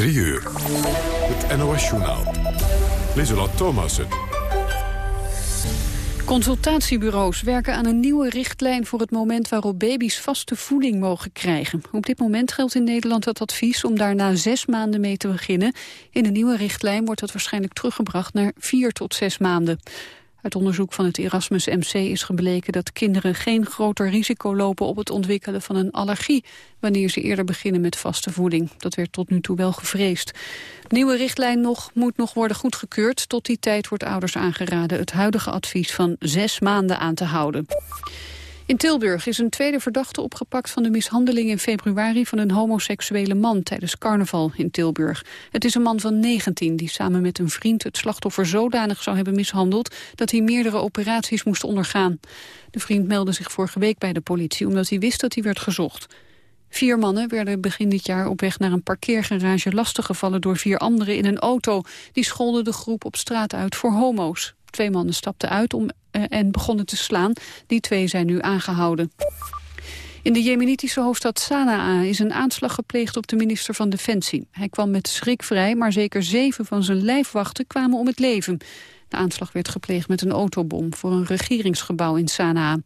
3 uur. Het NOS-journaal. Lieselot Thomassen. Consultatiebureaus werken aan een nieuwe richtlijn voor het moment waarop baby's vaste voeding mogen krijgen. Op dit moment geldt in Nederland het advies om daar na zes maanden mee te beginnen. In de nieuwe richtlijn wordt dat waarschijnlijk teruggebracht naar vier tot zes maanden. Uit onderzoek van het Erasmus MC is gebleken dat kinderen geen groter risico lopen op het ontwikkelen van een allergie wanneer ze eerder beginnen met vaste voeding. Dat werd tot nu toe wel gevreesd. De nieuwe richtlijn nog, moet nog worden goedgekeurd. Tot die tijd wordt ouders aangeraden het huidige advies van zes maanden aan te houden. In Tilburg is een tweede verdachte opgepakt van de mishandeling in februari van een homoseksuele man tijdens carnaval in Tilburg. Het is een man van 19 die samen met een vriend het slachtoffer zodanig zou hebben mishandeld dat hij meerdere operaties moest ondergaan. De vriend meldde zich vorige week bij de politie omdat hij wist dat hij werd gezocht. Vier mannen werden begin dit jaar op weg naar een parkeergarage lastiggevallen door vier anderen in een auto. Die scholden de groep op straat uit voor homo's. Twee mannen stapten uit om, en begonnen te slaan. Die twee zijn nu aangehouden. In de jemenitische hoofdstad Sanaa is een aanslag gepleegd op de minister van Defensie. Hij kwam met schrik vrij, maar zeker zeven van zijn lijfwachten kwamen om het leven. De aanslag werd gepleegd met een autobom voor een regeringsgebouw in Sanaa.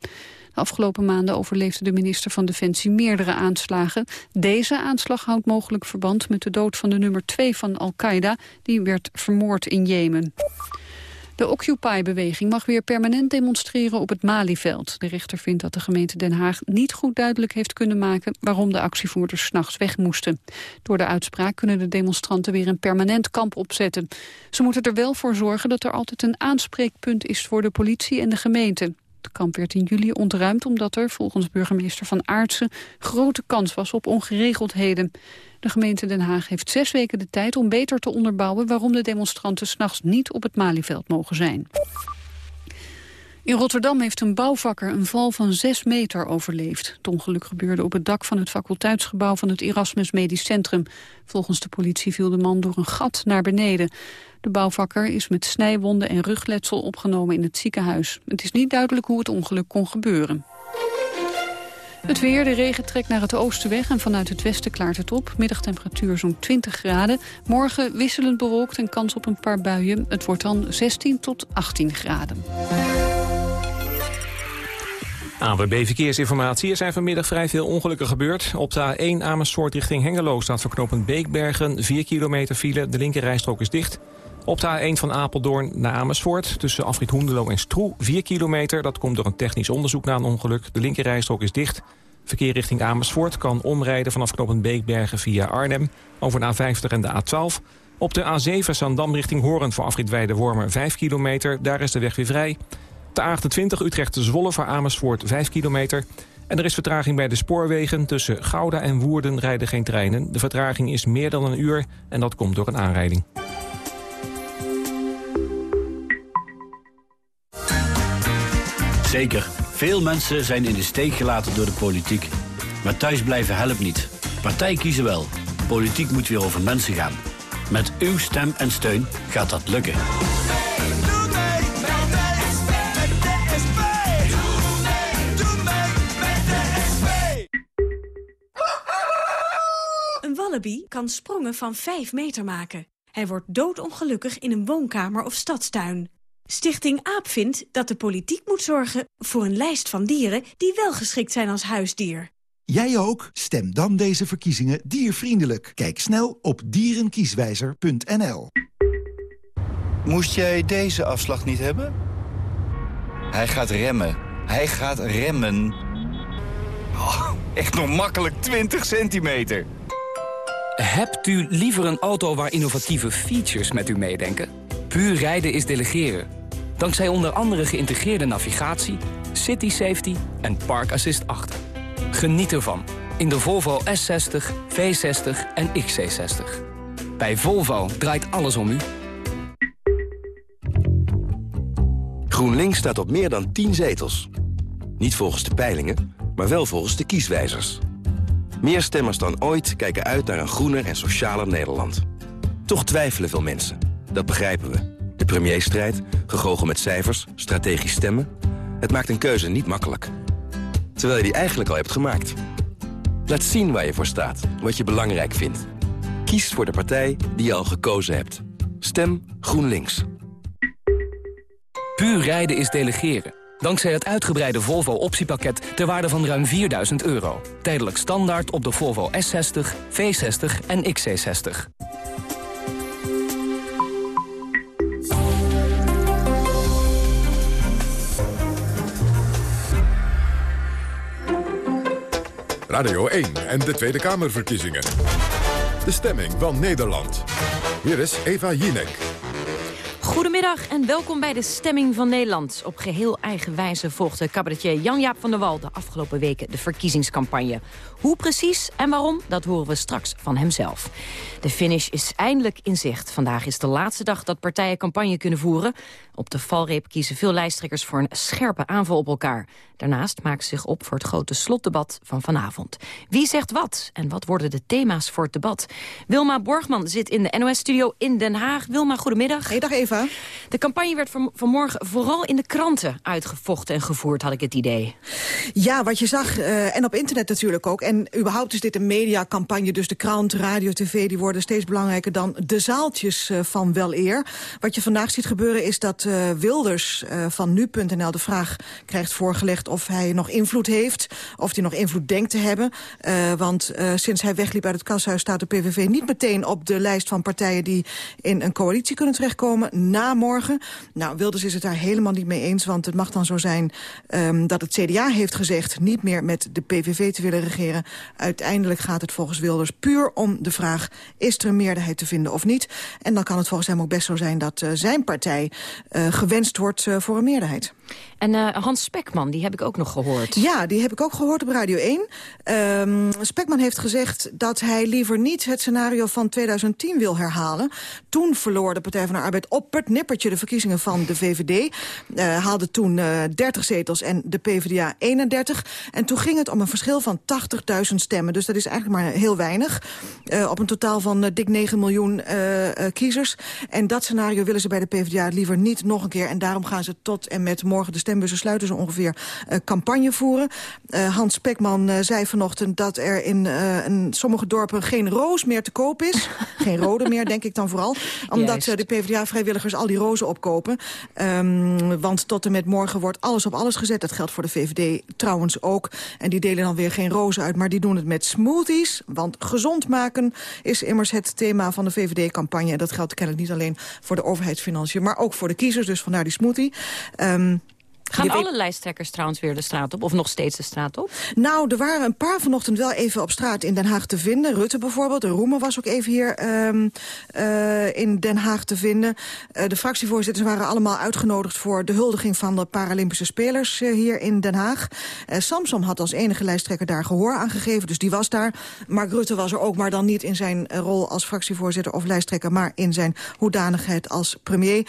De afgelopen maanden overleefde de minister van Defensie meerdere aanslagen. Deze aanslag houdt mogelijk verband met de dood van de nummer 2 van Al-Qaeda... die werd vermoord in Jemen. De Occupy-beweging mag weer permanent demonstreren op het Malieveld. De rechter vindt dat de gemeente Den Haag niet goed duidelijk heeft kunnen maken... waarom de actievoerders s'nachts weg moesten. Door de uitspraak kunnen de demonstranten weer een permanent kamp opzetten. Ze moeten er wel voor zorgen dat er altijd een aanspreekpunt is voor de politie en de gemeente. Het kamp werd in juli ontruimd omdat er, volgens burgemeester Van Aartsen... grote kans was op ongeregeldheden. De gemeente Den Haag heeft zes weken de tijd om beter te onderbouwen... waarom de demonstranten s'nachts niet op het Malieveld mogen zijn. In Rotterdam heeft een bouwvakker een val van 6 meter overleefd. Het ongeluk gebeurde op het dak van het faculteitsgebouw van het Erasmus Medisch Centrum. Volgens de politie viel de man door een gat naar beneden. De bouwvakker is met snijwonden en rugletsel opgenomen in het ziekenhuis. Het is niet duidelijk hoe het ongeluk kon gebeuren. Het weer, de regen trekt naar het oosten weg en vanuit het westen klaart het op. Middagtemperatuur zo'n 20 graden. Morgen wisselend bewolkt en kans op een paar buien. Het wordt dan 16 tot 18 graden. ANWB Verkeersinformatie. Er zijn vanmiddag vrij veel ongelukken gebeurd. Op de A1 Amersfoort richting Hengelo staat verknopend Beekbergen 4 kilometer file. De linkerrijstrook is dicht. Op de A1 van Apeldoorn naar Amersfoort tussen Afrit Hoendelo en Stroe 4 kilometer. Dat komt door een technisch onderzoek na een ongeluk. De linkerrijstrook is dicht. Verkeer richting Amersfoort kan omrijden vanaf knooppunt Beekbergen via Arnhem... over de A50 en de A12. Op de A7 Zandam richting Hoorn voor afrit Weide-Wormer 5 kilometer. Daar is de weg weer vrij. De A28 Utrecht-Zwolle voor Amersfoort 5 kilometer. En er is vertraging bij de spoorwegen. Tussen Gouda en Woerden rijden geen treinen. De vertraging is meer dan een uur en dat komt door een aanrijding. Zeker, veel mensen zijn in de steek gelaten door de politiek. Maar thuisblijven helpt niet. Partij kiezen wel. Politiek moet weer over mensen gaan. Met uw stem en steun gaat dat lukken. Een wallaby kan sprongen van 5 meter maken. Hij wordt doodongelukkig in een woonkamer of stadstuin. Stichting AAP vindt dat de politiek moet zorgen voor een lijst van dieren die wel geschikt zijn als huisdier. Jij ook? Stem dan deze verkiezingen diervriendelijk. Kijk snel op dierenkieswijzer.nl. Moest jij deze afslag niet hebben? Hij gaat remmen. Hij gaat remmen. Oh, echt nog makkelijk 20 centimeter. Hebt u liever een auto waar innovatieve features met u meedenken? Puur rijden is delegeren. Dankzij onder andere geïntegreerde navigatie, city safety en park assist 8. Geniet ervan in de Volvo S60, V60 en XC60. Bij Volvo draait alles om u. GroenLinks staat op meer dan 10 zetels. Niet volgens de peilingen, maar wel volgens de kieswijzers. Meer stemmers dan ooit kijken uit naar een groener en socialer Nederland. Toch twijfelen veel mensen. Dat begrijpen we. De premierstrijd, gegogel met cijfers, strategisch stemmen... het maakt een keuze niet makkelijk. Terwijl je die eigenlijk al hebt gemaakt. Laat zien waar je voor staat, wat je belangrijk vindt. Kies voor de partij die je al gekozen hebt. Stem GroenLinks. Puur rijden is delegeren. Dankzij het uitgebreide Volvo optiepakket ter waarde van ruim 4000 euro. Tijdelijk standaard op de Volvo S60, V60 en XC60. Radio 1 en de Tweede Kamerverkiezingen. De stemming van Nederland. Hier is Eva Jinek. Goedemiddag en welkom bij de Stemming van Nederland. Op geheel eigen wijze volgde cabaretier Jan-Jaap van der Wal... de afgelopen weken de verkiezingscampagne. Hoe precies en waarom, dat horen we straks van hemzelf. De finish is eindelijk in zicht. Vandaag is de laatste dag dat partijen campagne kunnen voeren. Op de valreep kiezen veel lijsttrekkers voor een scherpe aanval op elkaar. Daarnaast maken ze zich op voor het grote slotdebat van vanavond. Wie zegt wat en wat worden de thema's voor het debat? Wilma Borgman zit in de NOS-studio in Den Haag. Wilma, goedemiddag. Hey, Eva. De campagne werd vanmorgen vooral in de kranten uitgevochten en gevoerd, had ik het idee. Ja, wat je zag, uh, en op internet natuurlijk ook. En überhaupt is dit een mediacampagne, dus de krant, radio, tv... die worden steeds belangrijker dan de zaaltjes uh, van wel eer. Wat je vandaag ziet gebeuren is dat uh, Wilders van nu.nl de vraag krijgt voorgelegd... of hij nog invloed heeft, of hij nog invloed denkt te hebben. want sinds hij wegliep uit het kashuis staat de PVV niet meteen op de lijst van partijen... die in een coalitie kunnen terechtkomen na morgen. Nou, Wilders is het daar helemaal niet mee eens, want het mag dan zo zijn... Um, dat het CDA heeft gezegd niet meer met de PVV te willen regeren. Uiteindelijk gaat het volgens Wilders puur om de vraag... is er een meerderheid te vinden of niet? En dan kan het volgens hem ook best zo zijn dat uh, zijn partij uh, gewenst wordt uh, voor een meerderheid. En Hans Spekman, die heb ik ook nog gehoord. Ja, die heb ik ook gehoord op Radio 1. Um, Spekman heeft gezegd dat hij liever niet het scenario van 2010 wil herhalen. Toen verloor de Partij van de Arbeid op nippertje de verkiezingen van de VVD. Uh, haalde toen uh, 30 zetels en de PvdA 31. En toen ging het om een verschil van 80.000 stemmen. Dus dat is eigenlijk maar heel weinig. Uh, op een totaal van dik 9 miljoen kiezers. En dat scenario willen ze bij de PvdA liever niet nog een keer. En daarom gaan ze tot en met morgen de stembussen sluiten ze ongeveer campagne voeren. Hans Spekman uh, zei vanochtend dat er in, in sommige dorpen geen roos meer te koop is. geen rode meer, denk ik dan vooral. Omdat de PvdA-vrijwilligers al die rozen opkopen. Um, want tot en met morgen wordt alles op alles gezet. Dat geldt voor de VVD trouwens ook. En die delen dan weer geen rozen uit, maar die doen het met smoothies. Want gezond maken is immers het thema van de VVD-campagne. En dat geldt kennelijk niet alleen voor de overheidsfinanciën... maar ook voor de kiezers, dus vandaar die smoothie. Um, Gaan alle weet... lijsttrekkers trouwens weer de straat op? Of nog steeds de straat op? Nou, er waren een paar vanochtend wel even op straat in Den Haag te vinden. Rutte bijvoorbeeld, Roemer was ook even hier um, uh, in Den Haag te vinden. Uh, de fractievoorzitters waren allemaal uitgenodigd... voor de huldiging van de Paralympische Spelers uh, hier in Den Haag. Samsom had als enige lijsttrekker daar gehoor aan gegeven, dus die was daar. Mark Rutte was er ook, maar dan niet in zijn rol als fractievoorzitter of lijsttrekker... maar in zijn hoedanigheid als premier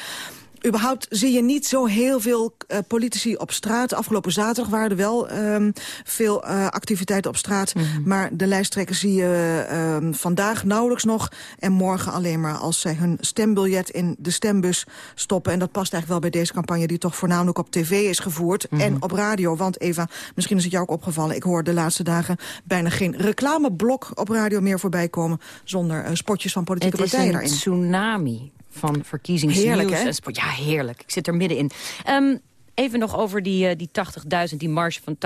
überhaupt zie je niet zo heel veel uh, politici op straat. Afgelopen zaterdag waren er wel um, veel uh, activiteiten op straat. Mm -hmm. Maar de lijsttrekkers zie je uh, vandaag nauwelijks nog. En morgen alleen maar als zij hun stembiljet in de stembus stoppen. En dat past eigenlijk wel bij deze campagne die toch voornamelijk op tv is gevoerd. Mm -hmm. En op radio. Want Eva, misschien is het jou ook opgevallen. Ik hoor de laatste dagen bijna geen reclameblok op radio meer voorbij komen. Zonder uh, spotjes van politieke partijen daarin. Het is een tsunami van verkiezingsnieuws. Heerlijk, hè? Sport. Ja, heerlijk. Ik zit er middenin. Um, even nog over die, uh, die 80.000, die marge van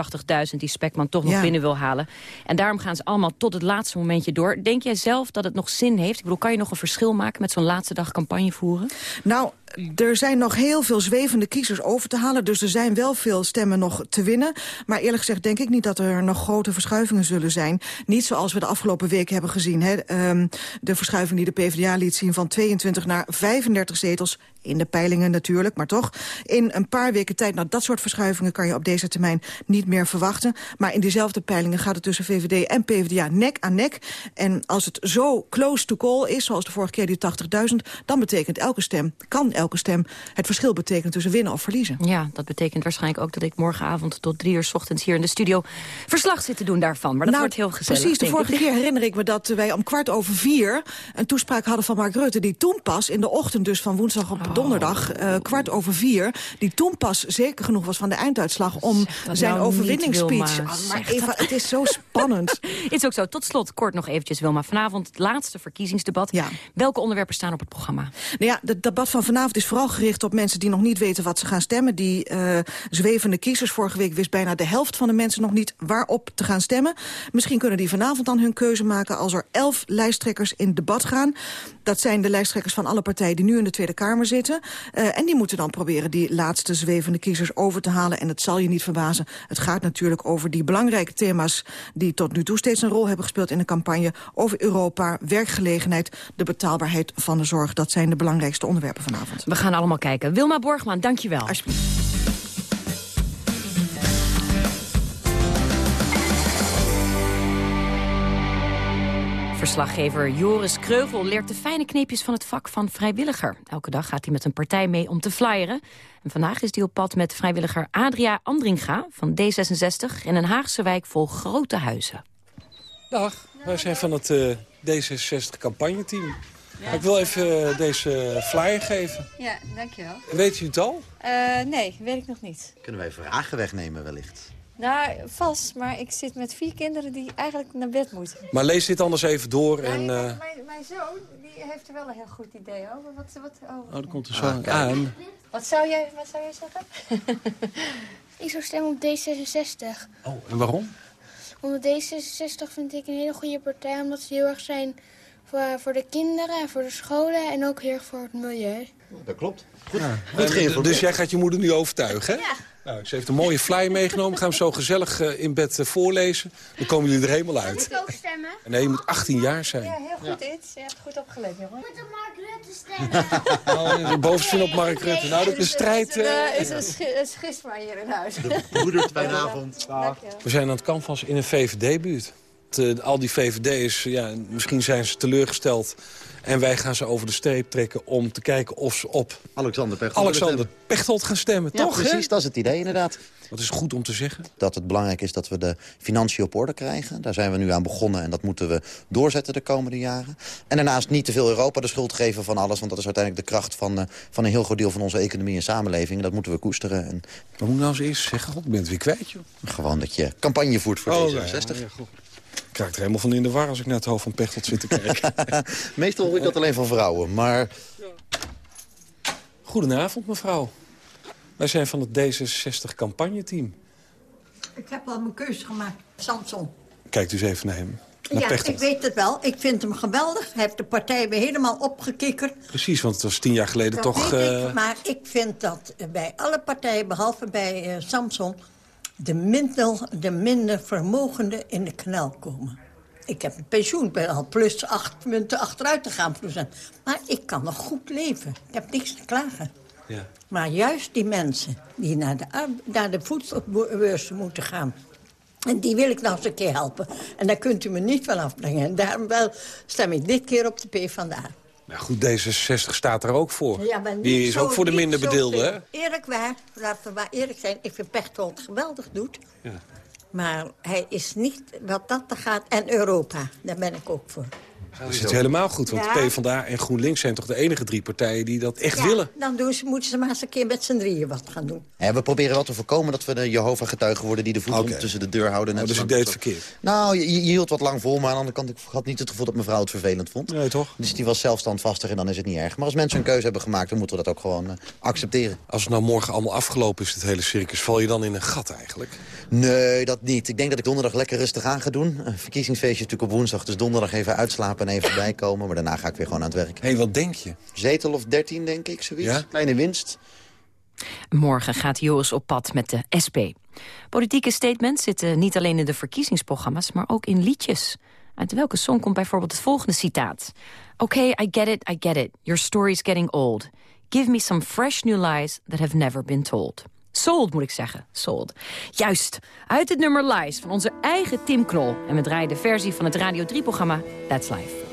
80.000... die Spekman toch nog ja. binnen wil halen. En daarom gaan ze allemaal tot het laatste momentje door. Denk jij zelf dat het nog zin heeft? Ik bedoel, kan je nog een verschil maken met zo'n laatste dag campagne voeren? Nou, er zijn nog heel veel zwevende kiezers over te halen. Dus er zijn wel veel stemmen nog te winnen. Maar eerlijk gezegd denk ik niet dat er nog grote verschuivingen zullen zijn. Niet zoals we de afgelopen weken hebben gezien. Hè. Um, de verschuiving die de PvdA liet zien van 22 naar 35 zetels. In de peilingen natuurlijk, maar toch. In een paar weken tijd, nou dat soort verschuivingen kan je op deze termijn niet meer verwachten. Maar in diezelfde peilingen gaat het tussen VVD en PvdA nek aan nek. En als het zo close to call is, zoals de vorige keer die 80.000... dan betekent elke stem, kan elke stem het verschil betekent tussen winnen of verliezen. Ja, dat betekent waarschijnlijk ook dat ik morgenavond tot drie uur s ochtends hier in de studio verslag zit te doen daarvan. Maar dat nou, wordt heel gezellig. Precies, de vorige keer herinner ik me dat wij om kwart over vier een toespraak hadden van Mark Rutte, die toen pas in de ochtend, dus van woensdag op oh. donderdag, uh, kwart over vier, die toen pas zeker genoeg was van de eindsuitslag om zijn nou overwinningsspeech. Oh, maar Eva, het is zo spannend. is ook zo. Tot slot, kort nog eventjes Wilma. Vanavond het laatste verkiezingsdebat. Ja. Welke onderwerpen staan op het programma? Nou ja, het debat van vanavond is vooral gericht op mensen die nog niet weten wat ze gaan stemmen. Die uh, zwevende kiezers. Vorige week wist bijna de helft van de mensen nog niet waarop te gaan stemmen. Misschien kunnen die vanavond dan hun keuze maken als er elf lijsttrekkers in debat gaan. Dat zijn de lijsttrekkers van alle partijen die nu in de Tweede Kamer zitten. Uh, en die moeten dan proberen die laatste zwevende kiezers over te halen. En het zal je niet verbazen. Het gaat natuurlijk over die belangrijke thema's die tot nu toe steeds een rol hebben gespeeld in de campagne. Over Europa, werkgelegenheid, de betaalbaarheid van de zorg. Dat zijn de belangrijkste onderwerpen vanavond. We gaan allemaal kijken. Wilma Borgman, dankjewel. Alsjeblieft. Verslaggever Joris Kreugel leert de fijne kneepjes van het vak van vrijwilliger. Elke dag gaat hij met een partij mee om te flyeren. En vandaag is hij op pad met vrijwilliger Adria Andringa van D66... in een Haagse wijk vol grote huizen. Dag, wij zijn van het uh, D66-campagneteam. Ja. Ik wil even eh, deze flyer geven. Ja, dankjewel. Weet u het al? Uh, nee, weet ik nog niet. Kunnen wij vragen wegnemen wellicht? Nou, vast. Maar ik zit met vier kinderen die eigenlijk naar bed moeten. Maar lees dit anders even door. en, uh... mijn, mijn, zoon die heeft er wel een heel goed idee over. Wat, wat, oh, oh dat komt er zo ah, aan. Wat zou, jij, wat zou jij zeggen? ik zou stemmen op D66. Oh, en waarom? Omdat D66 vind ik een hele goede partij. Omdat ze heel erg zijn voor, voor de kinderen en voor de scholen. En ook heel erg voor het milieu. Dat klopt. Goed, ja. goed Dus jij gaat je moeder nu overtuigen, hè? Ja. Nou, ze heeft een mooie fly meegenomen. Gaan we zo gezellig uh, in bed uh, voorlezen. Dan komen jullie er helemaal uit. Moet ik ook stemmen? Nee, je moet 18 jaar zijn. Ja, heel goed, ja. Iets. Je hebt goed opgelet, jongen. Je moet op Mark Rutte stemmen. oh, bovenste op Mark Rutte. Nou, dat is de strijd... Uh, is een schisma hier in huis. De broeder, avond. We zijn aan het canvas in een VVD-buurt. Al die VVD'ers, ja, misschien zijn ze teleurgesteld en wij gaan ze over de streep trekken om te kijken of ze op Alexander Pechtold, Alexander Pechtold gaan stemmen. Ja, toch, precies, dat is het idee inderdaad. Wat is goed om te zeggen? Dat het belangrijk is dat we de financiën op orde krijgen. Daar zijn we nu aan begonnen en dat moeten we doorzetten de komende jaren. En daarnaast niet te veel Europa de schuld geven van alles... want dat is uiteindelijk de kracht van, uh, van een heel groot deel van onze economie en samenleving. Dat moeten we koesteren. En... Wat moet nou eens eerst zeggen? God, ik ben het weer kwijt, joh. Gewoon dat je campagne voert voor oh, 66. Ja, ja, ik raak er helemaal van in de war als ik naar het hoofd van Pechtold zit te kijken. Meestal hoor ik dat alleen van vrouwen, maar... Goedenavond, mevrouw. Wij zijn van het D66-campagneteam. Ik heb al mijn keuze gemaakt. Samson. Kijkt u eens even naar hem. Naar ja, Pechtold. ik weet het wel. Ik vind hem geweldig. Hij heeft de partij weer helemaal opgekikkerd. Precies, want het was tien jaar geleden dat toch... Uh... maar ik vind dat bij alle partijen, behalve bij uh, Samson de minder, de minder vermogenden in de knel komen. Ik heb een pensioen, ben al plus acht munten achteruit te gaan. Procent. Maar ik kan nog goed leven. Ik heb niks te klagen. Ja. Maar juist die mensen die naar de, naar de voedselbeurs moeten gaan... En die wil ik nog eens een keer helpen. En daar kunt u me niet van afbrengen. En daarom wel stem ik dit keer op de PvdA. Nou goed, D66 staat er ook voor. Ja, Die is ook voor de minder bedeelden? Eerlijk waar, laten we maar eerlijk zijn. Ik vind Pechtold geweldig doet. Ja. Maar hij is niet wat dat gaat. En Europa, daar ben ik ook voor. Dat is het helemaal goed, want ja. PvdA en GroenLinks zijn toch de enige drie partijen die dat echt willen. dan doen ze, moeten ze maar eens een keer met z'n drieën wat gaan doen. Ja, we proberen wel te voorkomen dat we de Jehovah-getuigen worden... die de voet tussen de deur houden. Oh, dus ik deed het verkeerd? Nou, je, je, hield wat lang vol, maar aan de andere kant... ik had niet het gevoel dat mevrouw het vervelend vond. Nee, toch? Dus die was zelf standvastig en dan is het niet erg. Maar als mensen een keuze hebben gemaakt, dan moeten we dat ook gewoon uh, accepteren. Als het nou morgen allemaal afgelopen is, het hele circus... val je dan in een gat eigenlijk? Nee, dat niet. Ik denk dat ik donderdag lekker rustig aan ga doen. Een verkiezingsfeestje natuurlijk op woensdag, dus donderdag even uitslapen en even bijkomen. Maar daarna ga ik weer gewoon aan het werk. Hé, hey, wat denk je? Zetel of 13, denk ik, zoiets. Ja? Kleine winst. Morgen gaat Joris op pad met de SP. Politieke statements zitten niet alleen in de verkiezingsprogramma's... maar ook in liedjes. Uit welke song komt bijvoorbeeld het volgende citaat? Okay, I get it, I get it. Your story's getting old. Give me some fresh new lies that have never been told. Sold, moet ik zeggen. Sold. Juist. Uit het nummer Lies van onze eigen Tim Knol. En we draaien de versie van het Radio 3-programma That's Life.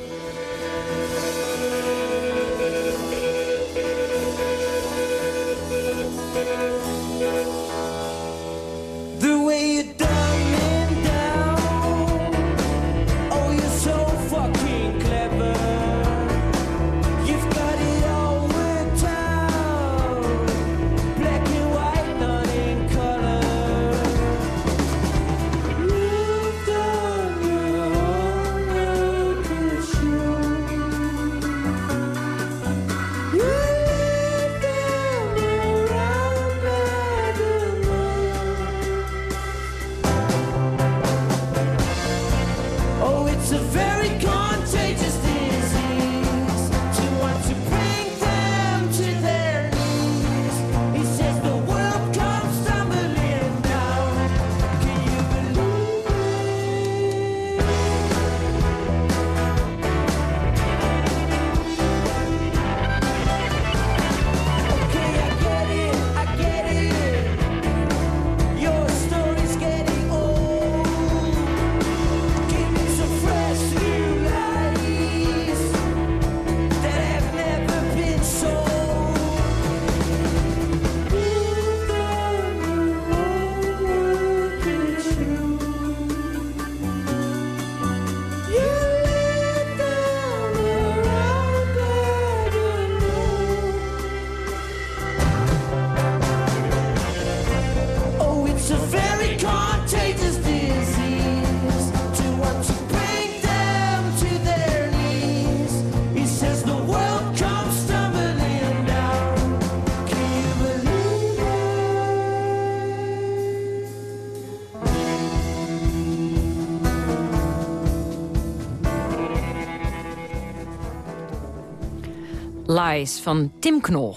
Van Tim Knol.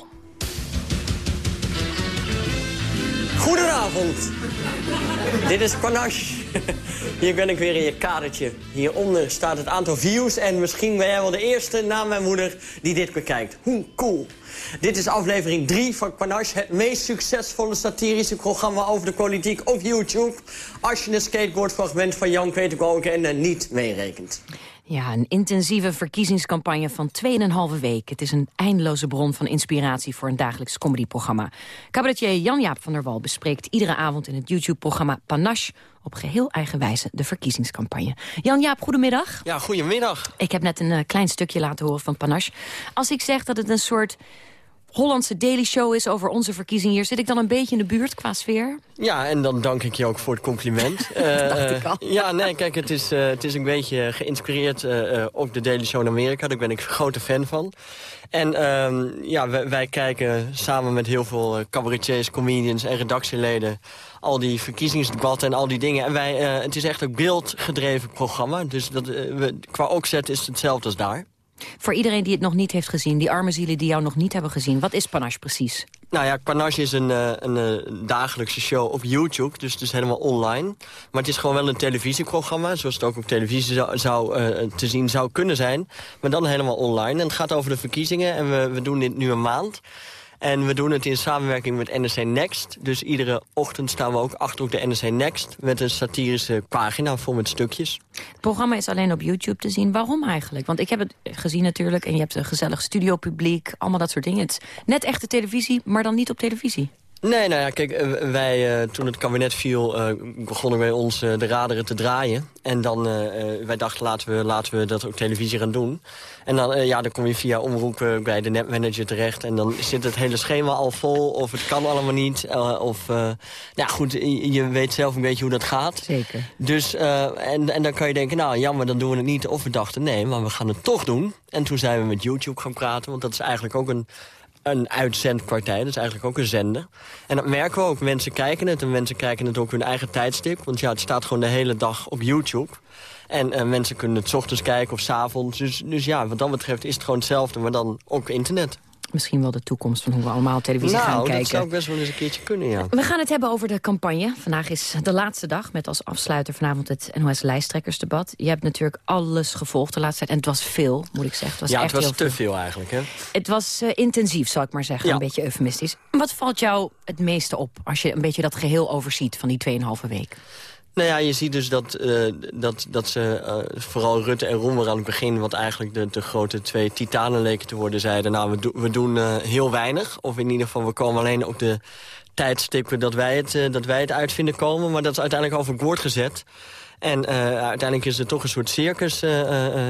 Goedenavond. Dit is Panache. Hier ben ik weer in je kadertje. Hieronder staat het aantal views en misschien ben jij wel de eerste na mijn moeder die dit bekijkt. Hoe cool. Dit is aflevering 3 van Panache, het meest succesvolle satirische programma over de politiek op YouTube. Als je een skateboardfragment van Jan-Peter Balkenende niet meerekent. Ja, een intensieve verkiezingscampagne van 2,5 week. Het is een eindeloze bron van inspiratie voor een dagelijks comedyprogramma. Cabaretier Jan-Jaap van der Wal bespreekt iedere avond in het YouTube-programma Panache op geheel eigen wijze de verkiezingscampagne. Jan-Jaap, goedemiddag. Ja, goedemiddag. Ik heb net een uh, klein stukje laten horen van Panache. Als ik zeg dat het een soort Hollandse Daily Show is over onze verkiezing hier... zit ik dan een beetje in de buurt qua sfeer? Ja, en dan dank ik je ook voor het compliment. uh, dacht ik al. Ja, nee, kijk, het is, uh, het is een beetje geïnspireerd uh, op de Daily Show in Amerika. Daar ben ik een grote fan van. En uh, ja, wij, wij, kijken samen met heel veel cabaretiers, comedians en redactieleden... al die verkiezingsdebatten en al die dingen. En wij, het is echt een beeldgedreven programma. Dus dat, we, qua opzet is het hetzelfde als daar. Voor iedereen die het nog niet heeft gezien, die arme zielen die jou nog niet hebben gezien... wat is Panache precies? Nou ja, Panache is een, een, een, dagelijkse show op YouTube, dus het is helemaal online. Maar het is gewoon wel een televisieprogramma, zoals het ook op televisie zou, uh, te zien zou kunnen zijn. Maar dan helemaal online. En het gaat over de verkiezingen en we, we doen dit nu een maand. En we doen het in samenwerking met NRC Next. Dus iedere ochtend staan we ook achter op de NRC Next... met een satirische pagina vol met stukjes. Het programma is alleen op YouTube te zien. Waarom eigenlijk? Want ik heb het gezien natuurlijk... en je hebt een gezellig studiopubliek, allemaal dat soort dingen. Net echte televisie, maar dan niet op televisie. Nee, nou ja, kijk, wij, uh, toen het kabinet viel, uh, begonnen wij ons de raderen te draaien. En dan, wij dachten, laten we, laten we dat op televisie gaan doen. En dan, ja, dan kom je via omroepen bij de netmanager terecht. En dan zit het hele schema al vol, of het kan allemaal niet. of, nou goed, je, je, weet zelf een beetje hoe dat gaat. Zeker. Dus, en, en dan kan je denken, nou jammer, dan doen we het niet. Of we dachten, nee, maar we gaan het toch doen. En toen zijn we met YouTube gaan praten, want dat is eigenlijk ook een een uitzendpartij. Dat is eigenlijk ook een zender. En dat merken we ook. Mensen kijken het en mensen kijken het ook hun eigen tijdstip. Want ja, het staat gewoon de hele dag op YouTube. En uh, mensen kunnen het ochtends kijken of s avonds. Dus, dus ja, wat dat betreft is het gewoon hetzelfde, maar dan ook internet misschien wel de toekomst van hoe we allemaal televisie nou, gaan kijken. dat zou best wel eens een keertje kunnen, ja. We gaan het hebben over de campagne. Vandaag is de laatste dag met als afsluiter vanavond het NOS-lijsttrekkersdebat. Je hebt natuurlijk alles gevolgd de laatste tijd. En het was veel, moet ik zeggen. Het was ja, echt het was heel te veel. eigenlijk, hè? Het was uh, intensief, zal ik maar zeggen. Ja. Een beetje eufemistisch. Wat valt jou het meeste op als je een beetje dat geheel overziet van die 2,5 week? Nou ja, je ziet dus dat, uh, dat, dat ze, uh, vooral Rutte en Roemer aan het begin... wat eigenlijk de, de grote twee titanen leken te worden, zeiden... nou, we, we doen uh, heel weinig. Of in ieder geval, we komen alleen op de tijdstippen dat wij het, dat wij het uit vinden komen. Maar dat is uiteindelijk overboord gezet. En uiteindelijk is er toch een soort circus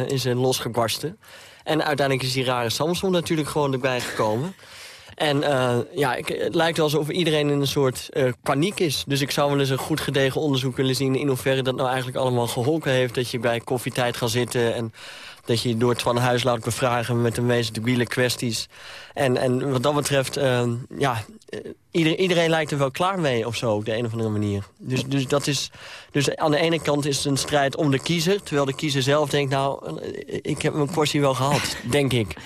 is er losgebarsten. En uiteindelijk is die rare Samson natuurlijk gewoon erbij gekomen. En uh, ja, ik, het lijkt alsof iedereen in een soort uh, paniek is. Dus ik zou wel eens een goed gedegen onderzoek willen zien... in hoeverre dat nou eigenlijk allemaal geholpen heeft... dat je bij koffietijd gaat zitten... en dat je door Twan Huis laat bevragen met de meest debiele kwesties. En, en wat dat betreft, uh, ja, ieder, iedereen lijkt er wel klaar mee of zo, op de een of andere manier. Dus, dus, dat is, dus aan de ene kant is het een strijd om de kiezer... terwijl de kiezer zelf denkt, nou, ik heb mijn portie wel gehad, denk ik.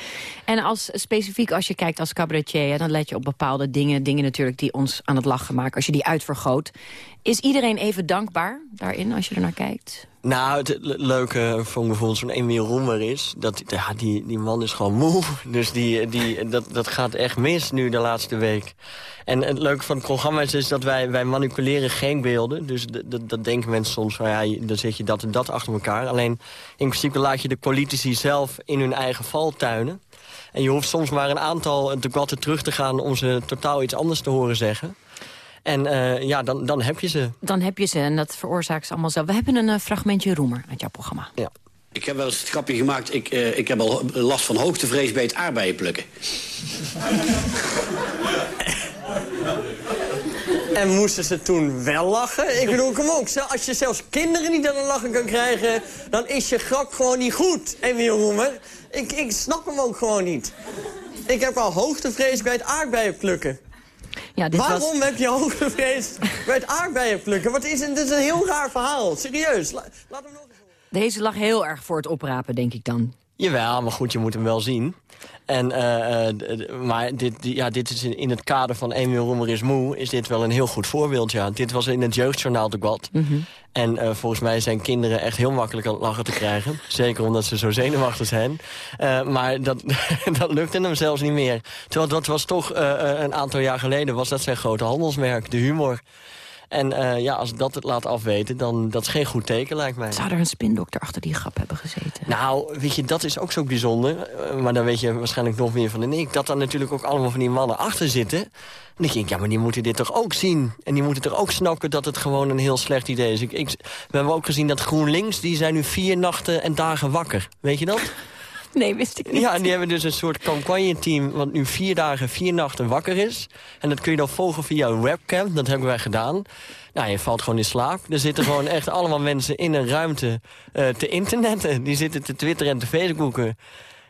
En als, specifiek als je kijkt als cabaretier, dan let je op bepaalde dingen. Dingen natuurlijk die ons aan het lachen maken. Als je die uitvergroot. Is iedereen even dankbaar daarin als je er naar kijkt? Nou, het leuke van bijvoorbeeld zo'n Emiel Roemer is... dat ja, die, die man is gewoon moe. Dus die, die, dat, dat gaat echt mis nu de laatste week. En het leuke van het programma is, dat wij, wij manipuleren geen beelden. Dus dat, dat denken mensen soms van ja, dan zet je dat en dat achter elkaar. Alleen in principe laat je de politici zelf in hun eigen val tuinen. En je hoeft soms maar een aantal debatten terug te gaan... om ze totaal iets anders te horen zeggen. En uh, ja, dan, dan heb je ze. Dan heb je ze en dat veroorzaakt ze allemaal zelf. We hebben een uh, fragmentje Roemer uit jouw programma. Ja. Ik heb wel eens het grapje gemaakt, ik, uh, ik heb al last van hoogtevrees bij het aardbeien plukken. En moesten ze toen wel lachen? Ik bedoel, kom op, als je zelfs kinderen niet aan het lachen kan krijgen... dan is je grap gewoon niet goed, Emiel Roemer. Ik, ik snap hem ook gewoon niet. Ik heb al hoogtevrees bij het aardbeien plukken. Ja, dit Waarom was... heb je hoogtevrees bij het aardbeien plukken? Wat is een, dit is een heel raar verhaal. Serieus. La, laat hem nog eens Deze lag heel erg voor het oprapen, denk ik dan. Jawel, maar goed, je moet hem wel zien. En, uh, uh, maar dit, ja, dit is in het kader van Emil Roemer is moe... is dit wel een heel goed voorbeeld, ja. Dit was in het jeugdjournaal de. Mm En uh, volgens mij zijn kinderen echt heel makkelijk aan het lachen te krijgen. Zeker omdat ze zo zenuwachtig zijn. maar dat, dat lukte hem zelfs niet meer. Terwijl dat was toch een aantal jaar geleden... was dat zijn grote handelsmerk, de humor. En uh, ja, als dat het laat afweten, dan dat is geen goed teken, lijkt mij. Zou er een spindokter achter die grap hebben gezeten? Nou, weet je, dat is ook zo bijzonder. Uh, maar dan weet je waarschijnlijk nog meer van dan ik. Dat er natuurlijk ook allemaal van die mannen achter zitten. En dan denk ik, ja, maar die moeten dit toch ook zien? En die moeten toch ook snappen dat het gewoon een heel slecht idee is? Ik, ik, we hebben ook gezien dat GroenLinks, die zijn nu vier nachten en dagen wakker. Weet je dat? Nee, wist ik niet. Ja, en die hebben dus een soort campagne-team... wat nu vier dagen, vier nachten wakker is. En dat kun je dan volgen via een webcam. Dat hebben wij gedaan. Nou, je valt gewoon in slaap. Er zitten gewoon echt allemaal mensen in een ruimte uh, te internetten. Die zitten te twitteren en te facebooken. Dan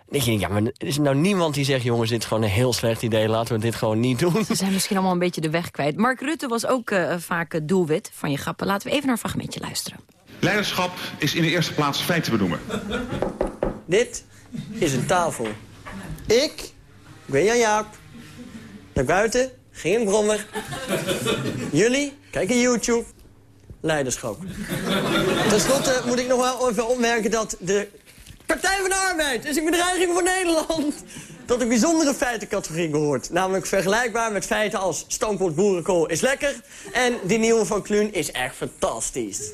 denk je, ja, maar er is nou niemand die zegt... jongens, dit is gewoon een heel slecht idee, laten we dit gewoon niet doen. Ze zijn misschien allemaal een beetje de weg kwijt. Mark Rutte was ook uh, vaak doelwit van je grappen. Laten we even naar een fragmentje luisteren. Leiderschap is in de eerste plaats feit te benoemen. Dit is een tafel. Ik, Jan Jaap. Naar buiten ging een brommer. Jullie kijken YouTube. Leiderschap. Ten slotte moet ik nog wel even opmerken dat de Partij van de Arbeid is een bedreiging voor Nederland. Tot een bijzondere feitencategorie behoort. Namelijk vergelijkbaar met feiten als stoompot boerenkool is lekker... en die nieuwe van Kluun is echt fantastisch.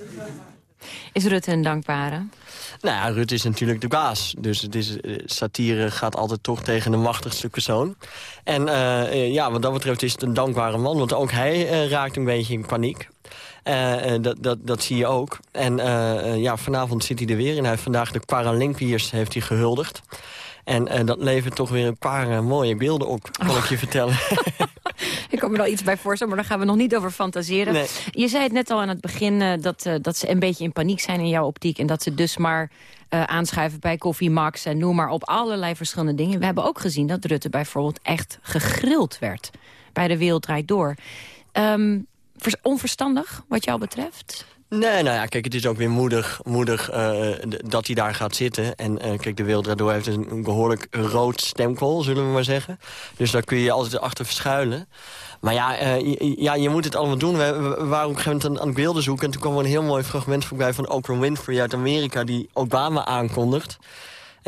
Is Rutte een dankbare? Nou ja, Rutte is natuurlijk de baas. Dus het is, uh, satire gaat altijd toch tegen de machtigste persoon. En uh, ja, wat dat betreft is het een dankbare man. Want ook hij raakt een beetje in paniek. dat, dat, dat zie je ook. En ja, vanavond zit hij er weer. En hij heeft vandaag de Paralympiërs heeft hij gehuldigd. En dat levert toch weer een paar mooie beelden op, kan oh. ik je vertellen. Ik kan me er al iets bij voorstellen, maar daar gaan we nog niet over fantaseren. Nee. Je zei het net al aan het begin uh, dat, dat ze een beetje in paniek zijn in jouw optiek... en dat ze dus maar aanschuiven bij Koffie Max en noem maar op allerlei verschillende dingen. We hebben ook gezien dat Rutte bijvoorbeeld echt gegrild werd bij de Wereld Draait Door. Um, onverstandig wat jou betreft? Nee, nou ja, kijk, het is ook weer moedig, moedig uh, dat hij daar gaat zitten. En uh, kijk, de Wereld heeft een, behoorlijk rood stemkool, zullen we maar zeggen. Dus daar kun je altijd achter verschuilen. Maar ja, je, ja, je moet het allemaal doen. We, we waren op een gegeven moment aan, aan beelden zoeken... en toen kwam er een heel mooi fragment voorbij van Oprah Winfrey uit Amerika... die Obama aankondigt.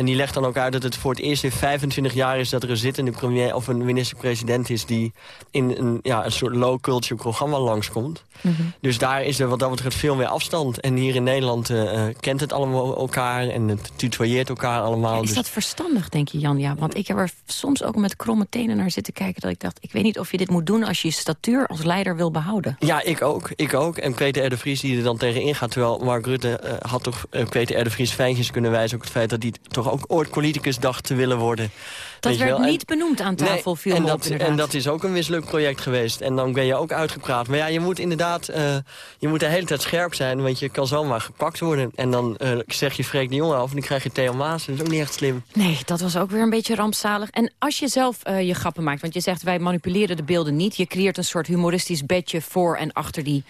En die legt dan ook uit dat het voor het eerst in 25 jaar is... dat er een zittende premier of een minister-president is... die in een, ja, een soort low-culture programma langskomt. Mm -hmm. Dus daar is er wat dat betreft veel meer afstand. En hier in Nederland uh, kent het allemaal elkaar en het tutoyeert elkaar allemaal. Ja, is dus... dat verstandig, denk je, Jan? Ja, want ik heb er soms ook met kromme tenen naar zitten kijken... dat ik dacht, ik weet niet of je dit moet doen als je je statuur als leider wil behouden. Ja, ik ook. Ik ook. En Peter R. de Vries die er dan tegenin gaat... terwijl Mark Rutte uh, had toch uh, Peter R. de Vries fijntjes kunnen wijzen... ook het feit dat hij toch ook ooit politicus dacht te willen worden. Dat werd niet benoemd aan tafel, nee, en, dat, en dat is ook een mislukt project geweest. En dan ben je ook uitgepraat. Maar ja, je moet inderdaad uh, je moet de hele tijd scherp zijn... want je kan zomaar gepakt worden. En dan uh, zeg je Freek de jongen af en dan krijg je Theo Maas. Dat is ook niet echt slim. Nee, dat was ook weer een beetje rampzalig. En als je zelf uh, je grappen maakt... want je zegt wij manipuleren de beelden niet... je creëert een soort humoristisch bedje voor en achter die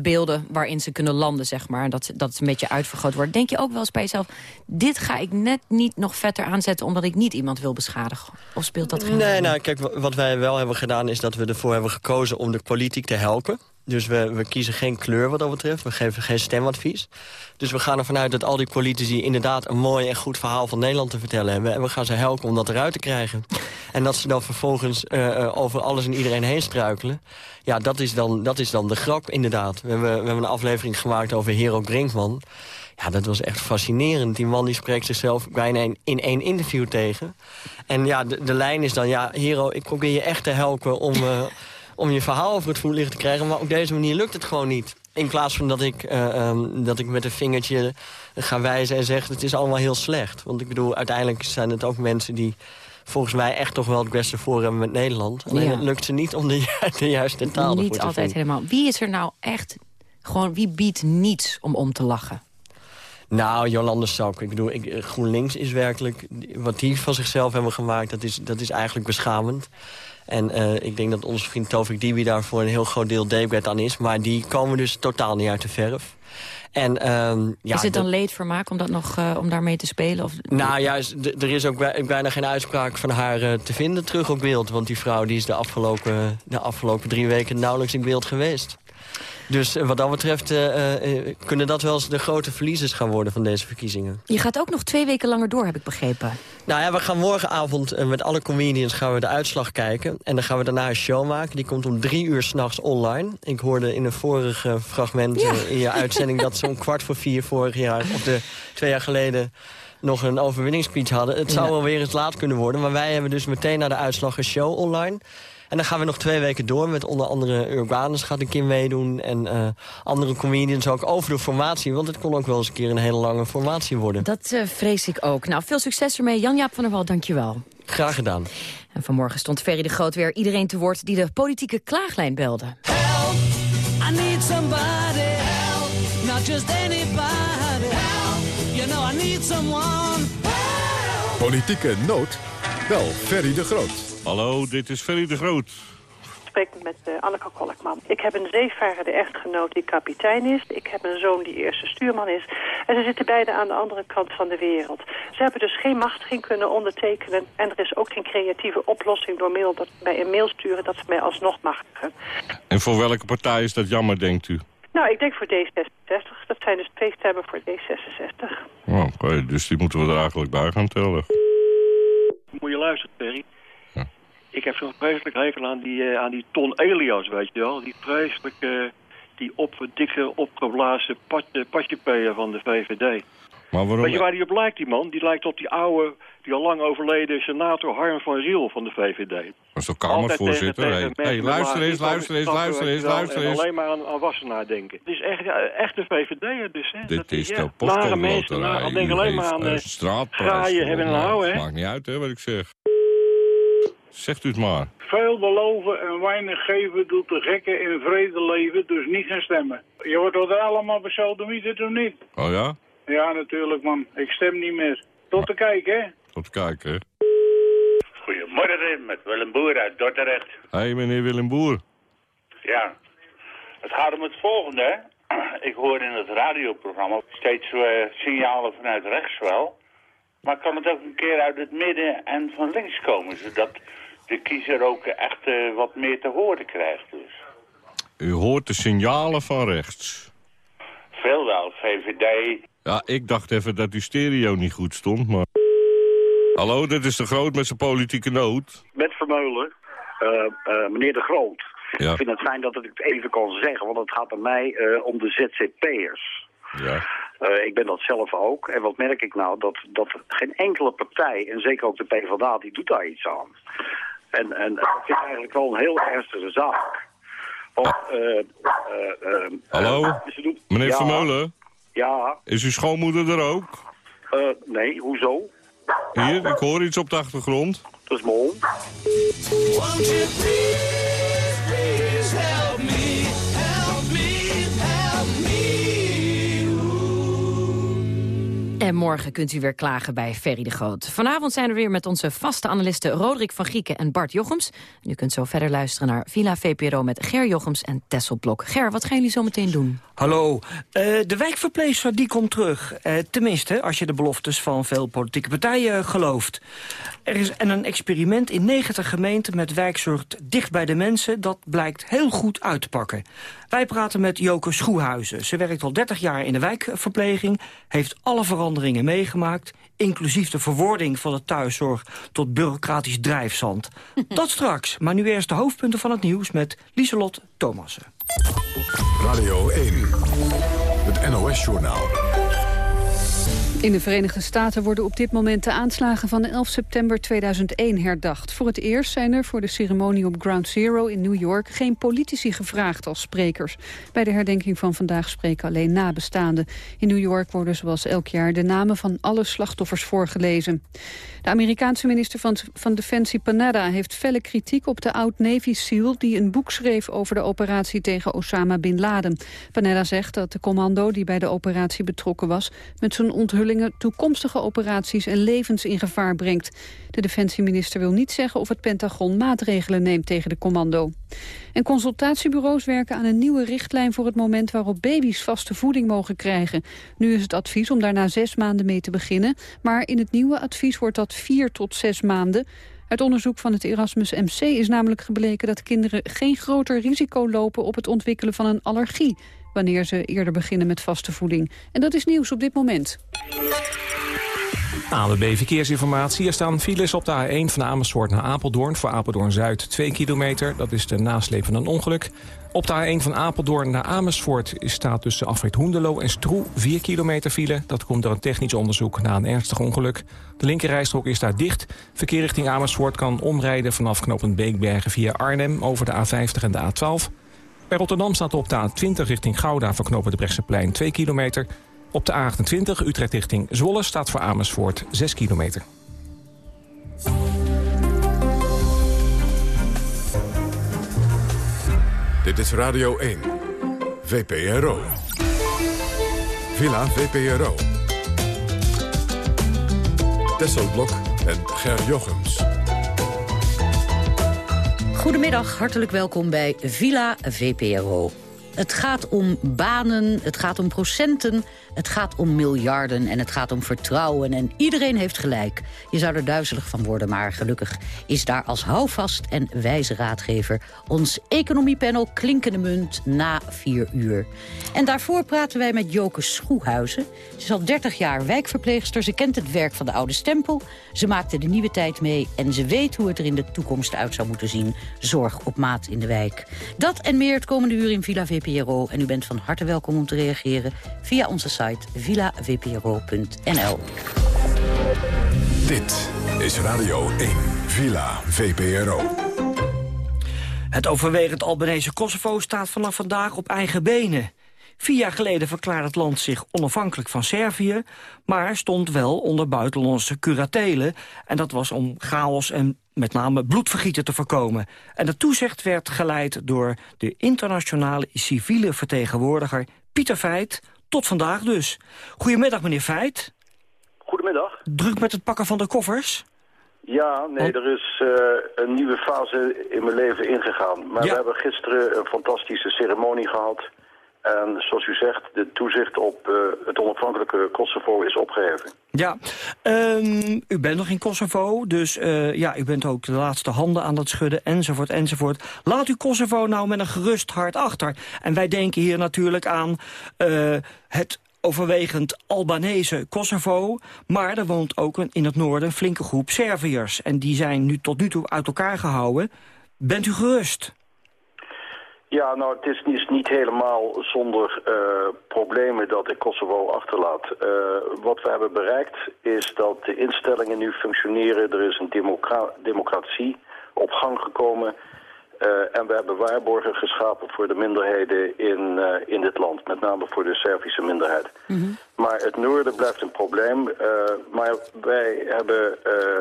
beelden... waarin ze kunnen landen, zeg maar. En dat, dat een beetje uitvergroot wordt. Denk je ook wel eens bij jezelf... dit ga ik net niet nog vetter aanzetten... omdat ik niet iemand wil beschadigen? Of speelt dat geen Nee, nou, kijk, wat wij wel hebben gedaan... is dat we ervoor hebben gekozen om de politiek te helpen. Dus we, we kiezen geen kleur wat dat betreft. We geven geen stemadvies. Dus we gaan ervan uit dat al die politici inderdaad... een mooi en goed verhaal van Nederland te vertellen hebben. En we gaan ze helpen om dat eruit te krijgen. En dat ze dan vervolgens uh, over alles en iedereen heen struikelen. Ja, dat is dan, dat is dan de grap inderdaad. We hebben, we hebben een aflevering gemaakt over Hero Brinkman. Ja, dat was echt fascinerend. Die man die spreekt zichzelf bijna in, in één interview tegen. En ja, de, de lijn is dan... Ja, Hero, ik probeer je echt te helpen om... Uh, om je verhaal over het voetlicht te krijgen. Maar op deze manier lukt het gewoon niet. In plaats van dat ik, uh, um, dat ik met een vingertje ga wijzen en zeg... het is allemaal heel slecht. Want ik bedoel, uiteindelijk zijn het ook mensen die volgens mij echt toch wel het beste voor hebben met Nederland. Alleen ja. het lukt ze niet om de, de juiste taal Niet altijd vinden. helemaal. Wie is er nou echt, gewoon wie biedt niets om om te lachen? Nou, Jolande Stok. Ik bedoel, ik, GroenLinks is werkelijk... wat die van zichzelf hebben gemaakt, dat is, dat is eigenlijk beschamend. En uh, ik denk dat onze vriend Tovik Dibi daar voor een heel groot deel deelbed aan is. Maar die komen dus totaal niet uit de verf. En, ehm, ja, is het dan leedvermaak om, dat nog, eh, om daarmee te spelen? Of... Nou ja, d- er is ook bij- bijna geen uitspraak van haar eh, te vinden terug op beeld. Want die vrouw die is de afgelopen, de afgelopen drie weken nauwelijks in beeld geweest. Dus eh, wat dat betreft eh, eh, kunnen dat wel eens de grote verliezers gaan worden van deze verkiezingen. Je gaat ook nog twee weken langer door, heb ik begrepen. Nou ja, we gaan morgenavond met alle comedians gaan we de uitslag kijken. En dan gaan we daarna een show maken. Die komt om drie uur s'nachts online. Ik hoorde in een vorig eh, fragment in je uitzending... dat ze om kwart voor vier vorig jaar, of de twee jaar geleden... nog een overwinningsspeech hadden. Het zou Ja. wel weer eens laat kunnen worden. Maar wij hebben dus meteen na de uitslag een show online... En dan gaan we nog twee weken door met onder andere Urbanus gaat een keer meedoen. En eh, andere comedians ook over de formatie. Want het kon ook wel eens een keer een hele lange formatie worden. Dat eh, vrees ik ook. Nou, veel succes ermee. Jan-Jaap van der Wal, dank je wel. Graag gedaan. En vanmorgen stond Ferry de Groot weer iedereen te woord... die de politieke klaaglijn belde. I need somebody help, not just anybody help. You know I need someone Politieke nood? Wel, Ferry de Groot. Hallo, dit is Ferry de Groot. Ik spreek met uh, Anneke Kolkman. Ik heb een zeevarende echtgenoot die kapitein is. Ik heb een zoon die eerste stuurman is. En ze zitten beide aan de andere kant van de wereld. Ze hebben dus geen machtiging kunnen ondertekenen. En er is ook geen creatieve oplossing door middel dat mij een mail sturen... dat ze mij alsnog machtigen. En voor welke partij is dat jammer, denkt u? Nou, ik denk voor D66. Dat zijn dus twee stemmen voor D66. Oh, Oké, dus die moeten we er eigenlijk bij gaan tellen. Moet je luisteren, Perry. Ik heb zo'n vreselijk hekel aan die, uh, aan die Ton Elias, weet je wel. Die vreselijke, die op, dikke, opgeblazen patje, patjepeer van de VVD. Maar waarom... Weet je waar die op lijkt, die man? Die lijkt op die oude, die al lang overleden senator Harm van Riel van de VVD. Dat is toch kamervoorzitter? Hé, hey, hey, luister eens, luister eens, luister eens, luister eens. alleen maar aan, aan Wassenaar denken. Het is echt, ja, echt een VVD'er dus, hè. Dit dat is de nare postcode mensen, nou, denk alleen maar aan de graaien hebben en houden, hè. Maakt niet uit, hè, wat ik zeg. Zegt u het maar. Veel beloven en weinig geven doet de gekken in vrede leven, dus niet gaan stemmen. Je wordt wat allemaal besodemieten, toen niet? Oh ja? Ja, natuurlijk man. Ik stem niet meer. Tot te kijken, hè? Tot kijken, hè. Goedemorgen, met Willem Boer uit Dordrecht. Hé, hey, meneer Willem Boer. Ja, het gaat om het volgende. hè. Ik hoor in het radioprogramma steeds uh, signalen vanuit rechts wel. Maar kan het ook een keer uit het midden en van links komen, zodat de kiezer ook echt uh, wat meer te horen krijgt dus. U hoort de signalen van rechts. Veel wel, VVD. Ja, ik dacht even dat uw stereo niet goed stond, maar... Hallo, dit is de Groot met zijn politieke nood. Met Vermeulen, uh, uh, meneer de Groot. Ja. Ik vind het fijn dat ik het even kan zeggen, want het gaat bij mij uh, om de ZZP'ers. Ja. Uh, ik ben dat zelf ook. En wat merk ik nou? Dat, dat geen enkele partij, en zeker ook de PvdA, die doet daar iets aan. En, en het eigenlijk wel een heel ernstige zaak. Want, uh, Hallo, doen... meneer ja, Vermeulen? Ja. Is uw schoonmoeder er ook? nee, hoezo? Hier, ik hoor iets op de achtergrond. Dat is mijn hond. En morgen kunt u weer klagen bij Ferry de Groot. Vanavond zijn we weer met onze vaste analisten Roderick van Grieken en Bart Jochems. En u kunt zo verder luisteren naar Villa VPRO met Ger Jochems en Tessel Blok. Ger, wat gaan jullie zo meteen doen? Hallo, uh, de wijkverpleegster die komt terug. Uh, tenminste, als je de beloftes van veel politieke partijen gelooft. Er is en een experiment in 90 gemeenten met wijkzorg dicht bij de mensen. Dat blijkt heel goed uit te pakken. Wij praten met Joke Schoehuizen. Ze werkt al 30 jaar in de wijkverpleging. Heeft alle veranderingen meegemaakt. Inclusief de verwording van de thuiszorg tot bureaucratisch drijfzand. Dat straks, maar nu eerst de hoofdpunten van het nieuws met Lieselot Thomassen. Radio 1, het NOS-journaal. In de Verenigde Staten worden op dit moment de aanslagen van 11 september 2001 herdacht. Voor het eerst zijn er voor de ceremonie op Ground Zero in New York geen politici gevraagd als sprekers. Bij de herdenking van vandaag spreken alleen nabestaanden. In New York worden zoals elk jaar de namen van alle slachtoffers voorgelezen. De Amerikaanse minister van, van Defensie Panetta heeft felle kritiek op de oud-Navy SEAL die een boek schreef over de operatie tegen Osama Bin Laden. Panetta zegt dat de commando die bij de operatie betrokken was met zijn onthulling toekomstige operaties en levens in gevaar brengt. De defensieminister wil niet zeggen of het Pentagon maatregelen neemt tegen de commando. En consultatiebureaus werken aan een nieuwe richtlijn voor het moment waarop baby's vaste voeding mogen krijgen. Nu is het advies om daar na zes maanden mee te beginnen, maar in het nieuwe advies wordt dat vier tot zes maanden. Uit onderzoek van het Erasmus MC is namelijk gebleken dat kinderen geen groter risico lopen op het ontwikkelen van een allergie wanneer ze eerder beginnen met vaste voeding. En dat is nieuws op dit moment. ANWB Verkeersinformatie. Er staan files op de A1 van Amersfoort naar Apeldoorn. Voor Apeldoorn-Zuid 2 kilometer. Dat is de nasleep van een ongeluk. Op de A1 van Apeldoorn naar Amersfoort staat tussen afrit Hoendelo en Stroe 4 kilometer file. Dat komt door een technisch onderzoek na een ernstig ongeluk. De linkerrijstrook is daar dicht. Verkeer richting Amersfoort kan omrijden vanaf knooppunt Beekbergen via Arnhem over de A50 en de A12. Bij Rotterdam staat op de A20 richting Gouda voor knopen de Brechtseplein 2 kilometer. Op de A28 Utrecht richting Zwolle staat voor Amersfoort 6 kilometer. Dit is Radio 1. VPRO. Villa VPRO. Tesselblok en Ger Jochems. Goedemiddag, hartelijk welkom bij Villa VPRO. Het gaat om banen, het gaat om procenten, het gaat om miljarden en het gaat om vertrouwen. En iedereen heeft gelijk. Je zou er duizelig van worden, maar gelukkig is daar als houvast en wijze raadgever... ons economiepanel Klinkende Munt na vier uur. En daarvoor praten wij met Joke Schoehuizen. Ze is al 30 jaar wijkverpleegster, ze kent het werk van de oude stempel... ze maakte de nieuwe tijd mee en ze weet hoe het er in de toekomst uit zou moeten zien. Zorg op maat in de wijk. Dat en meer het komende uur in Villa VPRO. En u bent van harte welkom om te reageren via onze site villavpro.nl. Dit is Radio 1, Villa VPRO. Het overwegend Albanese Kosovo staat vanaf vandaag op eigen benen. Vier jaar geleden verklaarde het land zich onafhankelijk van Servië... maar stond wel onder buitenlandse curatelen. En dat was om chaos en met name bloedvergieten te voorkomen. En de toezicht werd geleid door de internationale civiele vertegenwoordiger Pieter Veit... Tot vandaag dus. Goedemiddag, meneer Feit. Goedemiddag. Druk met het pakken van de koffers? Ja, nee, er is uh, een nieuwe fase in mijn leven ingegaan. Maar we hebben gisteren een fantastische ceremonie gehad. En zoals u zegt, de toezicht op uh, het onafhankelijke Kosovo is opgeheven. Ja, um, u bent nog in Kosovo, dus uh, ja, u bent ook de laatste handen aan het schudden, enzovoort, enzovoort. Laat u Kosovo nou met een gerust hart achter. En wij denken hier natuurlijk aan uh, het overwegend Albanese Kosovo. Maar er woont ook een, in het noorden een flinke groep Serviërs. En die zijn nu tot nu toe uit elkaar gehouden. Bent u gerust? Ja, nou, het is, niet helemaal zonder uh, problemen dat ik Kosovo achterlaat. Uh, wat we hebben bereikt is dat de instellingen nu functioneren. Er is een democra democratie op gang gekomen. Uh, en we hebben waarborgen geschapen voor de minderheden in, uh, in dit land. Met name voor de Servische minderheid. Mm -hmm. Maar het noorden blijft een probleem. Uh, maar wij hebben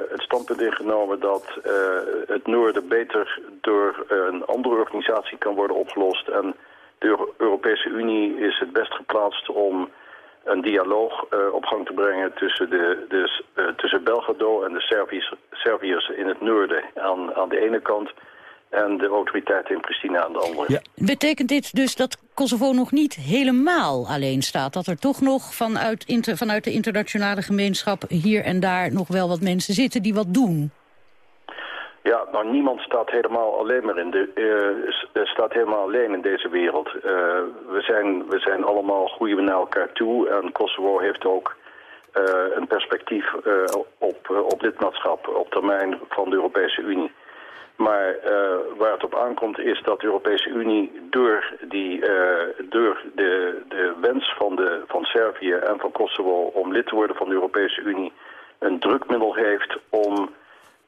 het standpunt ingenomen dat het noorden beter door een andere organisatie kan worden opgelost. En de Europese Unie is het best geplaatst om een dialoog op gang te brengen tussen, de, de, tussen Belgrado en de Serviërs, Serviërs in het noorden aan, aan de ene kant en de autoriteiten in Pristina aan de andere. Ja. Betekent dit dus dat Kosovo nog niet helemaal alleen staat? Dat er toch nog vanuit, inter, vanuit de internationale gemeenschap hier en daar nog wel wat mensen zitten die wat doen? Ja, nou niemand staat helemaal alleen maar in de, uh, staat helemaal alleen in deze wereld. Uh, we, zijn, we zijn allemaal groeien naar elkaar toe en Kosovo heeft ook uh, een perspectief op, op lidmaatschap op termijn van de Europese Unie. Maar uh, waar het op aankomt is dat de Europese Unie door, die, uh, door de, de wens van, de, van Servië en van Kosovo om lid te worden van de Europese Unie een drukmiddel heeft om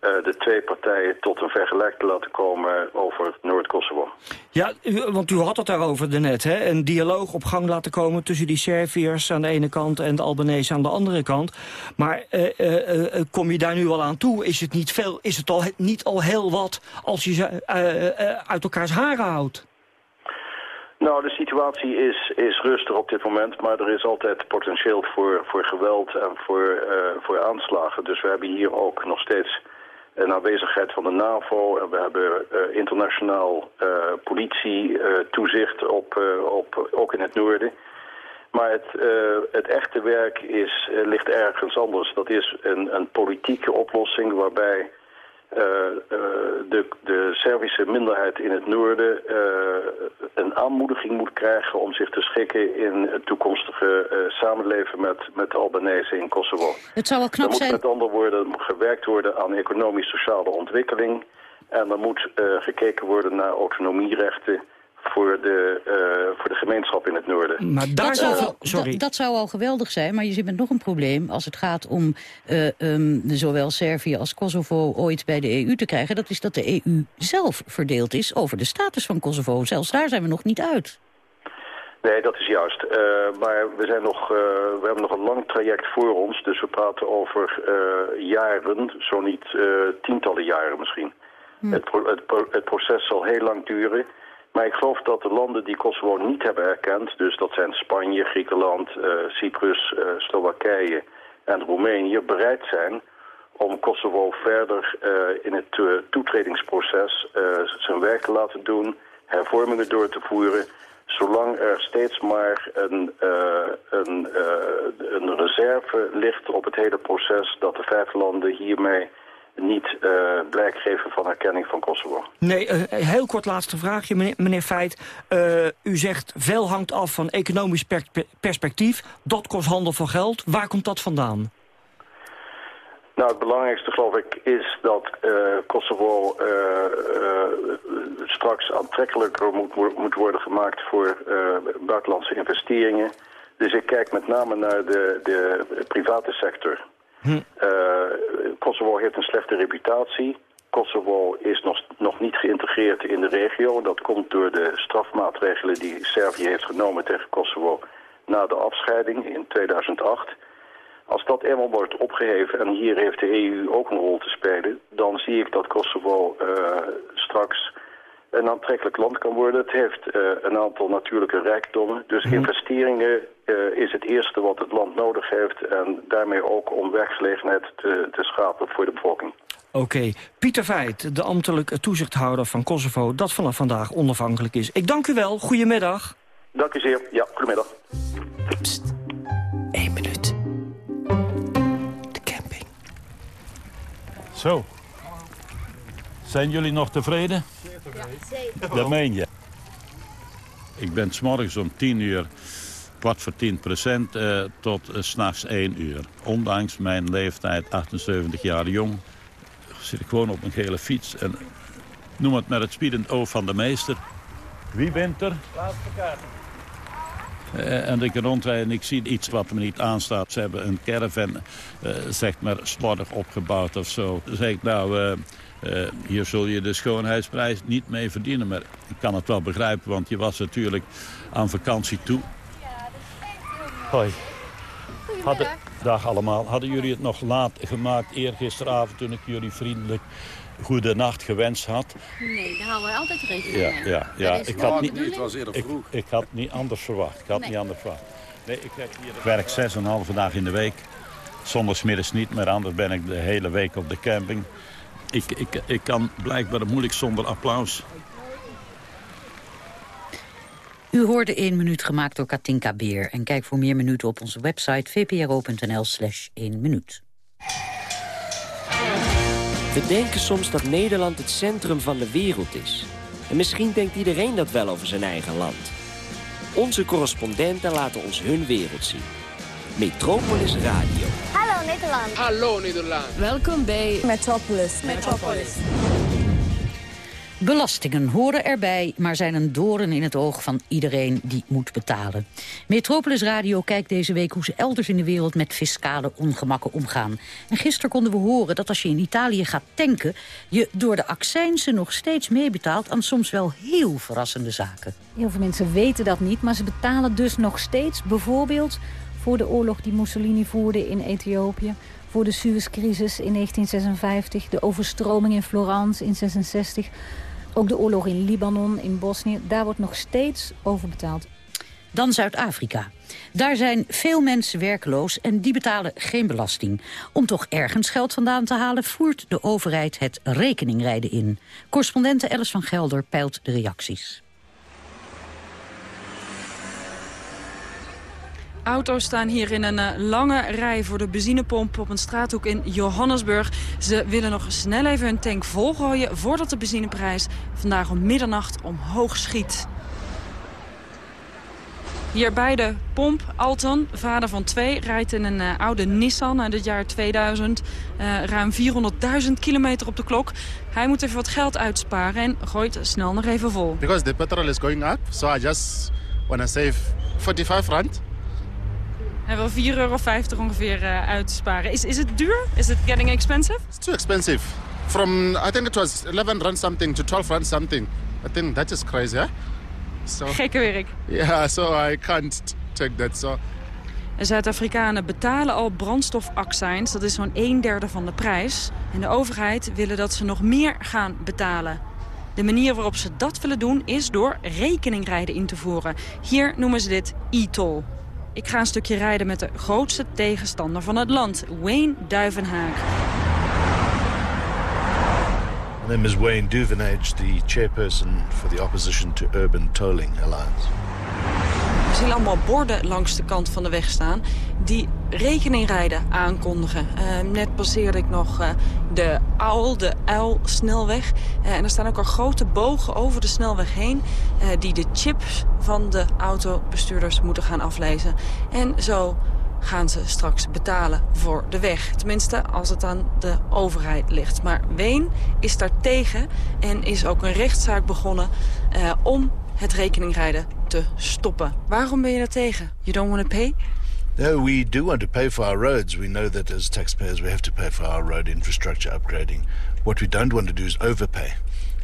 de twee partijen tot een vergelijk te laten komen over Noord-Kosovo. Ja, want u had het daarover daarnet, hè? Een dialoog op gang laten komen tussen die Serviërs aan de ene kant en de Albanese aan de andere kant. Maar uh, uh, kom je daar nu al aan toe? Is het niet, veel, is het al, niet al heel wat als je ze uit elkaars haren houdt? Nou, de situatie is, is rustig op dit moment, maar er is altijd potentieel voor, voor geweld en voor, voor aanslagen. Dus we hebben hier ook nog steeds een aanwezigheid van de NAVO en we hebben uh, internationaal uh, politie, toezicht op, op, ook in het noorden. Maar het, het echte werk is, ligt ergens anders. Dat is een, een politieke oplossing waarbij de, de Servische minderheid in het noorden uh, een aanmoediging moet krijgen om zich te schikken in het toekomstige samenleven met, met de Albanese in Kosovo. Het zou wel knap er moet zijn... met andere woorden gewerkt worden aan economisch-sociale ontwikkeling. En er moet gekeken worden naar autonomierechten voor de, uh, voor de gemeenschap in het noorden. Maar daar dat, zou, al, sorry. Dat, zou al geweldig zijn, maar je zit met nog een probleem... als het gaat om uh, um, zowel Servië als Kosovo ooit bij de EU te krijgen. Dat is dat de EU zelf verdeeld is over de status van Kosovo. Zelfs daar zijn we nog niet uit. Nee, dat is juist. Uh, maar we, zijn nog, we hebben nog een lang traject voor ons. Dus we praten over jaren, zo niet tientallen jaren misschien. Hm. Het, pro het, pro het proces zal heel lang duren... Maar ik geloof dat de landen die Kosovo niet hebben erkend... dus dat zijn Spanje, Griekenland, uh, Cyprus, uh, Slowakije en Roemenië... bereid zijn om Kosovo verder uh, in het toetredingsproces zijn werk te laten doen... hervormingen door te voeren... zolang er steeds maar een, een, een reserve ligt op het hele proces... dat de vijf landen hiermee niet uh, blijk geven van erkenning van Kosovo. Nee, uh, heel kort laatste vraagje, meneer, meneer Feit. Uh, u zegt veel hangt af van economisch per perspectief. Dat kost handel van geld. Waar komt dat vandaan? Nou, het belangrijkste geloof ik is dat Kosovo straks aantrekkelijker moet, moet worden gemaakt voor buitenlandse investeringen. Dus ik kijk met name naar de, de private sector. Hm. Kosovo heeft een slechte reputatie. Kosovo is nog, nog niet geïntegreerd in de regio. Dat komt door de strafmaatregelen die Servië heeft genomen tegen Kosovo na de afscheiding in 2008. Als dat eenmaal wordt opgeheven, en hier heeft de EU ook een rol te spelen... dan zie ik dat Kosovo uh, straks een aantrekkelijk land kan worden. Het heeft uh, een aantal natuurlijke rijkdommen. Dus mm. investeringen is het eerste wat het land nodig heeft... en daarmee ook om werkgelegenheid te, te schapen voor de bevolking. Oké. Okay. Pieter Veit, de ambtelijke toezichthouder van Kosovo... dat vanaf vandaag onafhankelijk is. Ik dank u wel. Goedemiddag. Dank u zeer. Ja, goedemiddag. Pst. Eén minuut. De camping. Zo. Zijn jullie nog tevreden? Ja, Dat meen je. Ik ben s'morgens om 10 uur, kwart voor 10 procent, uh, tot uh, s'nachts 1 uur. Ondanks mijn leeftijd, 78 jaar jong, zit ik gewoon op een gele fiets. En noem het met het spiedend oog van de meester. Wie bent er? Laatste kaart. Uh, en ik rondrijd en ik zie iets wat me niet aanstaat. Ze hebben een caravan, zeg maar, slordig opgebouwd of zo. Dan zeg ik, nou, hier zul je de schoonheidsprijs niet mee verdienen. Maar ik kan het wel begrijpen, want je was natuurlijk aan vakantie toe. Hoi. Hadden, dag allemaal. Hadden jullie het nog laat gemaakt eergisteravond toen ik jullie vriendelijk goede nacht gewenst had? Nee, daar houden we altijd rekening ja, mee. Ja, ja. Ik, had niet, het was eerder vroeg. Ik, ik, had niet anders verwacht. Ik had nee. niet anders verwacht. Nee, ik, heb hier... ik werk zes en een halve dag in de week. Zondagsmiddags niet, maar anders ben ik de hele week op de camping. Ik, ik, ik kan blijkbaar moeilijk zonder applaus. U hoorde 1 minuut gemaakt door Katinka Beer. En kijk voor meer minuten op onze website vpro.nl slash 1 minuut. We denken soms dat Nederland het centrum van de wereld is. En misschien denkt iedereen dat wel over zijn eigen land. Onze correspondenten laten ons hun wereld zien. Metropolis Radio. Hallo Nederland. Hallo Nederland. Welkom bij Metropolis. Metropolis. Belastingen horen erbij, maar zijn een doorn in het oog van iedereen die moet betalen. Metropolis Radio kijkt deze week hoe ze elders in de wereld met fiscale ongemakken omgaan. En gisteren konden we horen dat als je in Italië gaat tanken... je door de accijnsen nog steeds meebetaalt aan soms wel heel verrassende zaken. Heel veel mensen weten dat niet, maar ze betalen dus nog steeds bijvoorbeeld... voor de oorlog die Mussolini voerde in Ethiopië voor de Suezcrisis in 1956, de overstroming in Florence in 1966 Ook de oorlog in Libanon, in Bosnië, daar wordt nog steeds over betaald. Dan Zuid-Afrika. Daar zijn veel mensen werkloos en die betalen geen belasting. Om toch ergens geld vandaan te halen voert de overheid het rekeningrijden in. Correspondente Alice van Gelder peilt de reacties. Auto's staan hier in een uh, lange rij voor de benzinepomp op een straathoek in Johannesburg. Ze willen nog snel even hun tank volgooien voordat de benzineprijs vandaag om middernacht omhoog schiet. Hier bij de pomp, Alton, vader van twee, rijdt in een uh, oude Nissan uit het jaar 2000. Uh, ruim 400.000 kilometer op de klok. Hij moet even wat geld uitsparen en gooit snel nog even vol. Because the petrol is going up, so I just want to save 45 rand. Hij wil 4,50 euro ongeveer uh, uitsparen. Is, is het duur? Is it getting expensive? It's too expensive. From, I think it was 11 rand something to 12 rand something. I think that is crazy, hè? So, Gekke werk. Yeah, so I can't take that. So. Zuid-Afrikanen betalen al brandstofaccijns. Dat is zo'n een derde van de prijs. En de overheid willen dat ze nog meer gaan betalen. De manier waarop ze dat willen doen is door rekeningrijden in te voeren. Hier noemen ze dit e-toll. Ik ga een stukje rijden met de grootste tegenstander van het land, Wayne Duivenhaag. My name is Wayne Duvenage, the chairperson for the opposition to Urban Tolling Alliance. Allemaal borden langs de kant van de weg staan die rekeningrijden aankondigen. Uh, net passeerde ik nog uh, de AUL, de uil-snelweg. Uh, en er staan ook al grote bogen over de snelweg heen... die de chips van de autobestuurders moeten gaan aflezen. En zo gaan ze straks betalen voor de weg. Tenminste, als het aan de overheid ligt. Maar Ween is daar tegen en is ook een rechtszaak begonnen... om het rekeningrijden te stoppen. Waarom ben je daar tegen? You don't want to pay? No, we do want to pay for our roads. We know that as taxpayers we have to pay for our road infrastructure upgrading. What we don't want to do is overpay.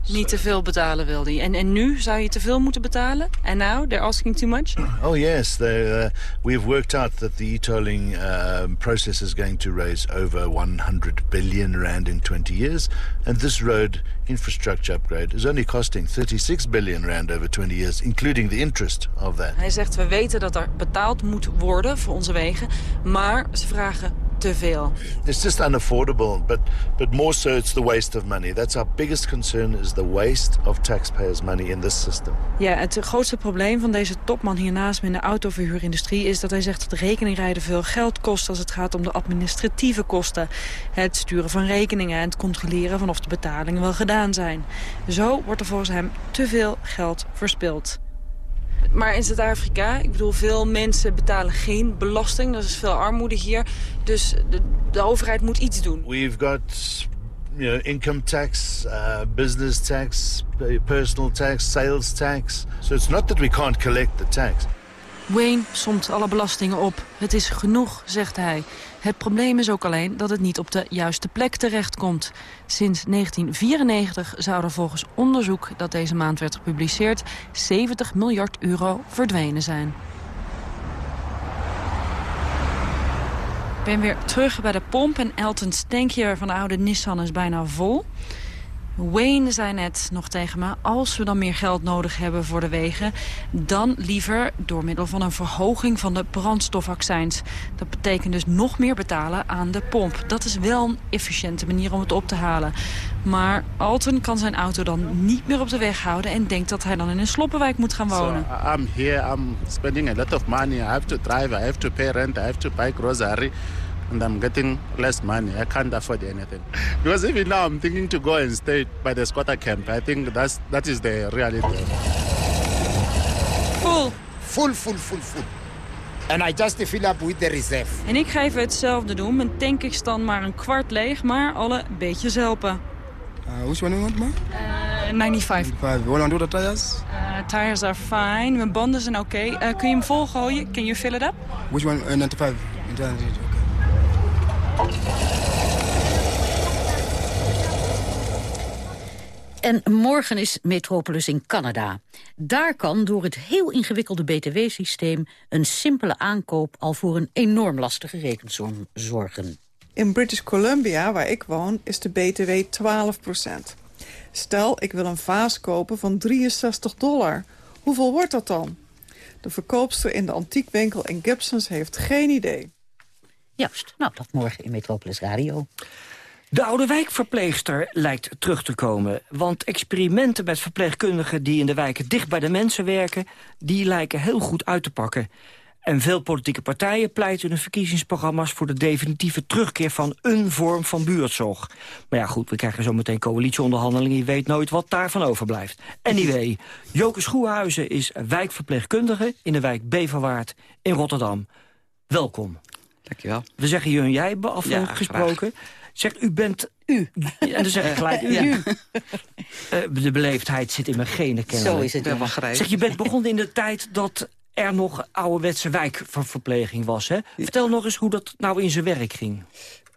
Niet te veel betalen wil hij. En, en nu zou je te veel moeten betalen? En now they're asking too much? Oh yes, they, uh, we have worked out that the e-tolling uh, process is going to raise over 100 billion rand in 20 years. And this road infrastructure upgrade is only costing 36 billion rand over 20 years, including the interest of that. Hij zegt, we weten dat er betaald moet worden voor onze wegen, maar ze vragen te veel. It's just unaffordable, but, but more so it's the waste of money. That's our biggest concern is the waste of taxpayers' money in this system. Ja, het grootste probleem van deze topman hiernaast in de autoverhuurindustrie is dat hij zegt dat rekeningrijden veel geld kost als het gaat om de administratieve kosten. Het sturen van rekeningen en het controleren van of de betalingen wel gedaan zijn. Zo wordt er volgens hem te veel geld verspild. Maar in Zuid-Afrika, ik bedoel, veel mensen betalen geen belasting. Er is veel armoede hier. Dus de, de overheid moet iets doen. We've got you know, income tax, uh, business tax, personal tax, sales tax. So it's not that we can't collect the tax. Wayne somt alle belastingen op. Het is genoeg, zegt hij. Het probleem is ook alleen dat het niet op de juiste plek terechtkomt. Sinds 1994 zou er volgens onderzoek dat deze maand werd gepubliceerd... 70 miljard euro verdwenen zijn. Ben weer terug bij de pomp en Elton's tankje van de oude Nissan is bijna vol. Wayne zei net nog tegen me, als we dan meer geld nodig hebben voor de wegen... dan liever door middel van een verhoging van de brandstofaccijns. Dat betekent dus nog meer betalen aan de pomp. Dat is wel een efficiënte manier om het op te halen. Maar Alton kan zijn auto dan niet meer op de weg houden... en denkt dat hij dan in een sloppenwijk moet gaan wonen. So, I'm here, I'm spending a lot of money. I have to drive, I have to pay rent, I have to buy grocery and I'm getting less money. I can't afford anything. Because even now I'm thinking to go and stay by the squatter camp. I think that's, that is the reality. Full. Full, full, full, full. And I just fill up with the reserve. En ik ga even hetzelfde doen. Mijn tank is dan maar een kwart leeg, maar alle beetjes helpen. Uh, which one you want, ma? Uh, 95. 95. You want to do the tires? Uh, tires are fine. Mijn banden zijn oké. Okay. Uh, kun je hem volgooien? Can you fill it up? Which one? Uh, 95. En morgen is Metropolis in Canada. Daar kan door het heel ingewikkelde btw-systeem... een simpele aankoop al voor een enorm lastige rekensom zorgen. In British Columbia, waar ik woon, is de btw 12% Stel, ik wil een vaas kopen van 63 dollar. Hoeveel wordt dat dan? De verkoopster in de antiekwinkel in Gibsons heeft geen idee. Juist, nou dat morgen in Metropolis Radio. De oude wijkverpleegster lijkt terug te komen. Want experimenten met verpleegkundigen die in de wijken dicht bij de mensen werken... die lijken heel goed uit te pakken. En veel politieke partijen pleiten in hun verkiezingsprogramma's... voor de definitieve terugkeer van een vorm van buurtzorg. Maar ja, goed, we krijgen zo meteen coalitieonderhandelingen. Je weet nooit wat daarvan overblijft. Anyway, Joke Schoehuizen is wijkverpleegkundige... in de wijk Beverwaard in Rotterdam. Welkom. Dankjewel. We zeggen je en jij afgesproken. Zegt, u bent u. En dan zeg ik gelijk u. Ja. Eh, de beleefdheid zit in mijn genen kennelijk. Zo is het, ja. Wel. Zeg, je bent begonnen in de tijd dat er nog ouderwetse wijkverpleging was. Hè? Vertel nog eens hoe dat nou in zijn werk ging.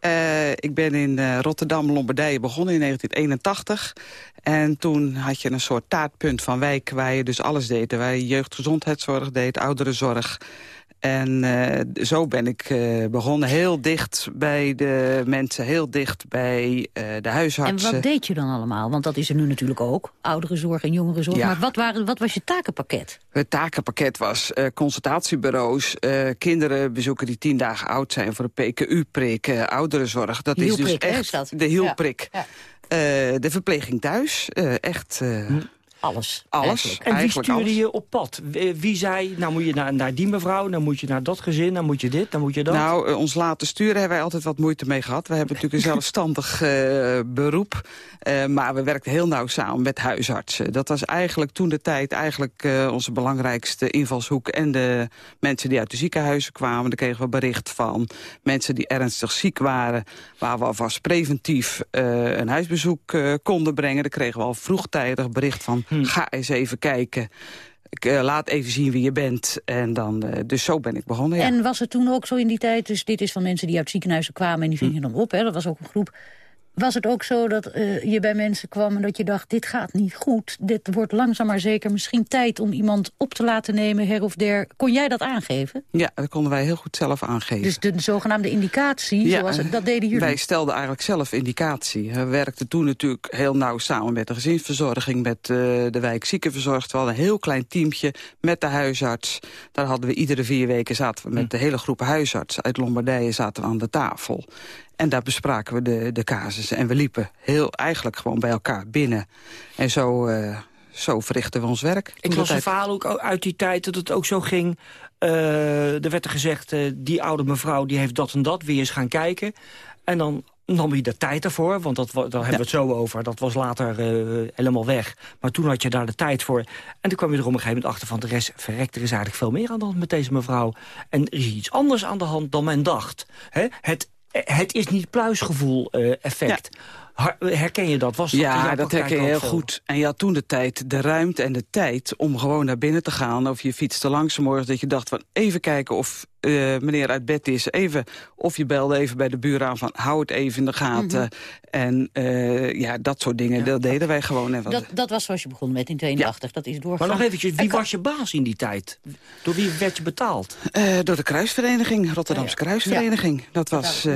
Uh, ik ben in uh, Rotterdam, Lombardije begonnen in 1981. En toen had je een soort taartpunt van wijk waar je dus alles deed. Waar je jeugdgezondheidszorg deed, ouderenzorg, en uh, zo ben ik uh, begonnen. Heel dicht bij de mensen, heel dicht bij uh, de huisartsen. En wat deed je dan allemaal? Want dat is er nu natuurlijk ook. Ouderenzorg en jongerenzorg. Ja. Maar wat, waren, wat was je takenpakket? Het takenpakket was consultatiebureaus, kinderen bezoeken die tien dagen oud zijn... voor een PKU-prik, ouderenzorg. Dat is dus echt dat? de hielprik. Ja. Ja. de verpleging thuis, echt... Hm. Alles. Alles. En wie stuurde je op pad? Wie zei, nou moet je naar, naar die mevrouw, dan moet je naar dat gezin, dan moet je dit, dan moet je dat? Nou, uh, ons laten sturen hebben wij altijd wat moeite mee gehad. We hebben natuurlijk een zelfstandig uh, beroep. Uh, maar we werkten heel nauw samen met huisartsen. Dat was eigenlijk toen de tijd eigenlijk onze belangrijkste invalshoek. En de mensen die uit de ziekenhuizen kwamen. Dan kregen we bericht van mensen die ernstig ziek waren. Waar we alvast preventief een huisbezoek konden brengen. Dan kregen we al vroegtijdig bericht van Hmm. Ga eens even kijken. Ik, uh, laat even zien wie je bent. En dan, uh, dus zo ben ik begonnen, ja. En was het toen ook zo in die tijd... dus dit is van mensen die uit ziekenhuizen kwamen... en die ving je dan op, hè? dat was ook een groep... Was het ook zo dat uh, je bij mensen kwam en dat je dacht... dit gaat niet goed, dit wordt langzaam maar zeker misschien tijd... om iemand op te laten nemen, her of der. Kon jij dat aangeven? Ja, dat konden wij heel goed zelf aangeven. Dus de zogenaamde indicatie, ja, zoals het, dat deden jullie? Wij stelden eigenlijk zelf indicatie. We werkten toen natuurlijk heel nauw samen met de gezinsverzorging... met uh, de wijk ziekenverzorgd. We hadden een heel klein teamje met de huisarts. Daar hadden we iedere vier weken zaten we met hm. de hele groep huisartsen uit Lombardije zaten we aan de tafel. En daar bespraken we de, de casussen. En we liepen heel eigenlijk gewoon bij elkaar binnen. En zo, uh, zo verrichten we ons werk. Ik las een verhaal ook uit die tijd dat het ook zo ging. Uh, er werd er gezegd, uh, die oude mevrouw die heeft dat en dat. Weer eens gaan kijken. En dan nam je de tijd ervoor, want dat, daar hebben ja. we het zo over. Dat was later uh, helemaal weg. Maar toen had je daar de tijd voor. En toen kwam je er op een gegeven moment achter van... de rest verrekt, er is eigenlijk veel meer aan de hand met deze mevrouw. En er is iets anders aan de hand dan men dacht. Hè? Het het is niet pluisgevoel uh, effect. Herken je dat? Was dat ja, dat herken je heel veel? goed. En je had toen de tijd, de ruimte en de tijd om gewoon naar binnen te gaan. Of je fietste langs morgen dat je dacht van even kijken of uh, meneer uit bed is. Even, of je belde even bij de buur aan van hou het even in de gaten. Mm -hmm. En uh, ja, dat soort dingen, ja. dat deden wij gewoon. En dat, dat was zoals je begon met in 82, ja. dat is doorgegaan. Maar nog eventjes, wie was je baas in die tijd? Door wie werd je betaald? Uh, door de kruisvereniging, Rotterdamse ja, Kruisvereniging. Dat was...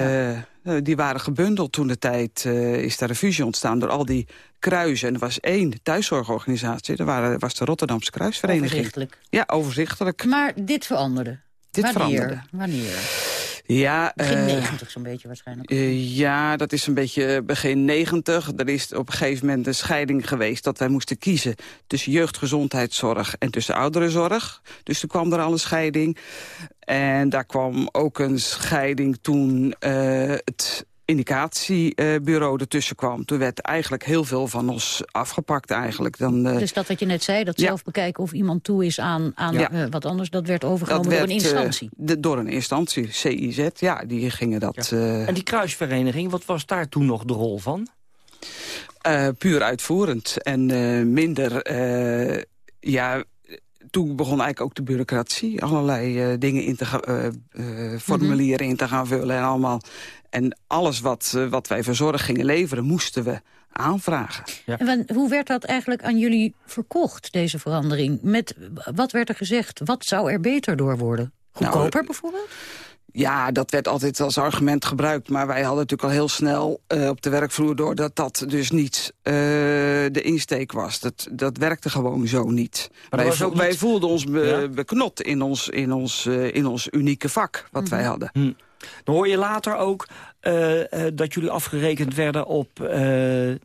die waren gebundeld toen de tijd, is daar een fusie ontstaan door al die kruisen. En er was één thuiszorgorganisatie, dat waren, was de Rotterdamse Kruisvereniging. Overzichtelijk. Ja, overzichtelijk. Maar dit veranderde. Dit Wanneer? veranderde. Wanneer? Ja, begin uh, 90 zo'n beetje waarschijnlijk. Uh, ja, dat is een beetje begin 90. Er is op een gegeven moment een scheiding geweest... dat wij moesten kiezen tussen jeugdgezondheidszorg en tussen ouderenzorg. Dus toen kwam er al een scheiding. En daar kwam ook een scheiding toen uh, het indicatiebureau ertussen kwam. Toen werd eigenlijk heel veel van ons afgepakt eigenlijk. Dan, uh, dus dat wat je net zei, dat ja. zelf bekijken of iemand toe is aan, aan ja. uh, wat anders... dat werd overgenomen dat door een instantie? Uh, de, door een instantie, CIZ, ja, die gingen dat... Ja. en die kruisvereniging, wat was daar toen nog de rol van? puur uitvoerend en minder... ja, toen begon eigenlijk ook de bureaucratie. Allerlei uh, dingen in te gaan, uh, uh, formulieren mm -hmm. in te gaan vullen en allemaal. En alles wat, wat wij voor zorg gingen leveren, moesten we aanvragen. Ja. En hoe werd dat eigenlijk aan jullie verkocht, deze verandering? Met, wat werd er gezegd? Wat zou er beter door worden? Goedkoper nou, bijvoorbeeld? Ja, dat werd altijd als argument gebruikt. Maar wij hadden natuurlijk al heel snel uh, op de werkvloer door... dat dat dus niet uh, de insteek was. Dat, dat werkte gewoon zo niet. Wij, voelden ons be- Ja? beknot in ons, in, ons, uh, in ons unieke vak wat wij hadden. Hm. Dan hoor je later ook eh, eh, dat jullie afgerekend werden op eh,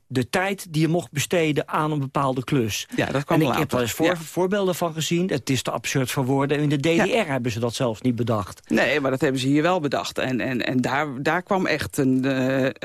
de tijd die je mocht besteden aan een bepaalde klus. Ja, dat kwam en ik later. heb wel eens voor, Ja. voorbeelden van gezien. Het is te absurd voor woorden. In de DDR hebben ze dat zelfs niet bedacht. Nee, maar dat hebben ze hier wel bedacht. En, en, en daar, daar kwam echt een,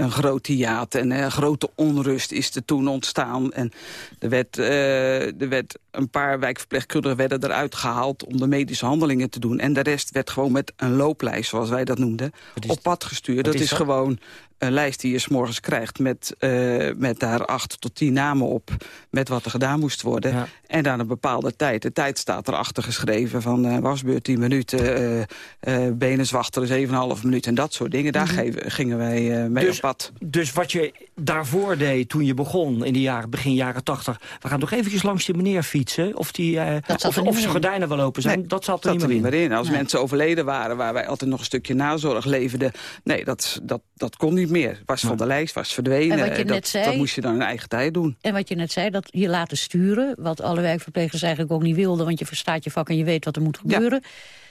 een groot hiaat. En grote onrust is er toen ontstaan. En er werd, er werd een paar wijkverpleegkundigen werden eruit gehaald... om de medische handelingen te doen. En de rest werd gewoon met een looplijst, zoals wij dat noemden... op pad gestuurd. Dat is? Gewoon een lijst die je s'morgens krijgt... Met, eh, met daar acht tot tien namen op, met wat er gedaan moest worden. En dan een bepaalde tijd. De tijd staat erachter geschreven van eh, wasbeurt 10 minuten... eh eh benen zwachteren 7,5 minuten en dat soort dingen. Daar Mhm. gingen wij eh, mee Dus- op pad. Dus wat je daarvoor deed toen je begon in de jaren, begin jaren 80... we gaan toch eventjes langs die meneer fietsen... of, die, eh, of, niet of meer zijn in. gordijnen wel open zijn. Nee, dat zat er dat niet meer in. Als Nee. mensen overleden waren, waar wij altijd nog een stukje nazorg leverden... nee, dat, dat, dat kon niet meer. Was van de lijst, was verdwenen. En wat je dat, net zei- dat moest je dan in eigen tijd doen. En wat je net zei, dat je laten sturen... wat alle wijkverplegers eigenlijk ook niet wilden... want je verstaat je vak en je weet wat er moet gebeuren.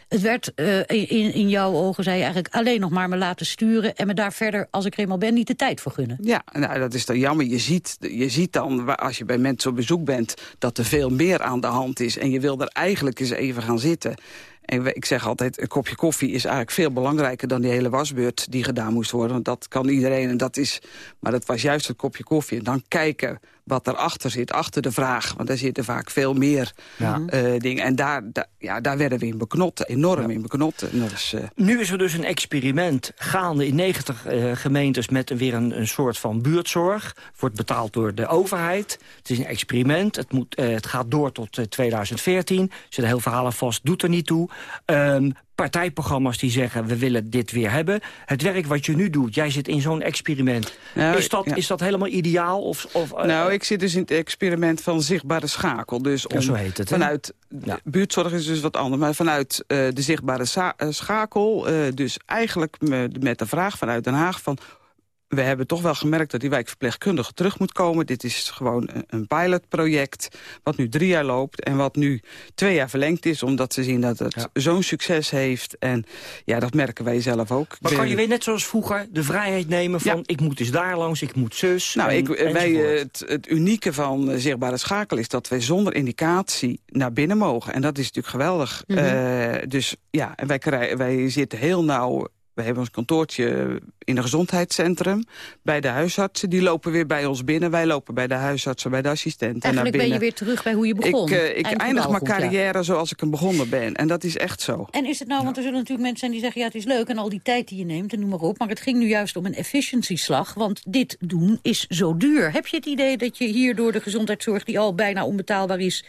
Het werd eh, in, in jouw ogen, zei je eigenlijk... alleen nog maar me laten sturen... en me daar verder, als ik er eenmaal ben, niet de tijd voor gunnen. Ja, nou, dat is dan jammer. Je ziet, je ziet dan, als je bij mensen op bezoek bent... dat er veel meer aan de hand is. En je wil er eigenlijk eens even gaan zitten. En ik zeg altijd, een kopje koffie is eigenlijk veel belangrijker... dan die hele wasbeurt die gedaan moest worden. Want dat kan iedereen en dat is... Maar dat was juist het kopje koffie. En dan kijken wat erachter zit, achter de vraag. Want daar zitten vaak veel meer Ja. eh, dingen. En daar, daar, ja, daar werden we in beknot, enorm in beknot. Is, eh, Nu is er dus een experiment gaande in 90 eh, gemeentes... met weer een, een soort van buurtzorg. Wordt betaald door de overheid. Het is een experiment. Het, moet, het gaat door tot eh, 2014. Er zitten heel verhalen vast, doet er niet toe. Ehm, partijprogramma's die zeggen, we willen dit weer hebben. Het werk wat je nu doet, jij zit in zo'n experiment. Nou, is, dat, ja. is dat helemaal ideaal? Of, of, eh, nou, ik zit dus in het experiment van zichtbare schakel. Dus Ja, zo heet het? Vanuit, buurtzorg is dus wat anders, maar vanuit eh, de zichtbare eh, schakel... eh, dus eigenlijk me- met de vraag vanuit Den Haag van... we hebben toch wel gemerkt dat die wijkverpleegkundige terug moet komen. Dit is gewoon een, pilotproject wat nu drie jaar loopt... en wat nu twee jaar verlengd is, omdat ze zien dat het zo'n succes heeft. En ja, dat merken wij zelf ook. Maar kan je weer net zoals vroeger de vrijheid nemen van... ik moet eens daar langs, ik moet zus, Nou, en- ik, wij, enzovoort? eh, het, het unieke van eh, zichtbare schakel is dat wij zonder indicatie naar binnen mogen. En dat is natuurlijk geweldig. Mhm. Eh, dus ja, en wij, wij zitten heel nauw... We hebben ons kantoortje in een gezondheidscentrum bij de huisartsen. Die lopen weer bij ons binnen. Wij lopen bij de huisartsen, bij de assistenten naar Eigenlijk ben binnen. je weer terug bij hoe je begon. Ik, eh, ik Eind eindig mijn ja. carrière zoals ik hem begonnen ben. En dat is echt zo. En is het nou, want er zullen natuurlijk mensen zijn die zeggen... ja, het is leuk en al die tijd die je neemt en noem maar op... maar het ging nu juist om een efficiency-slag, want dit doen is zo duur. Heb je het idee dat je hier door de gezondheidszorg... die al bijna onbetaalbaar is,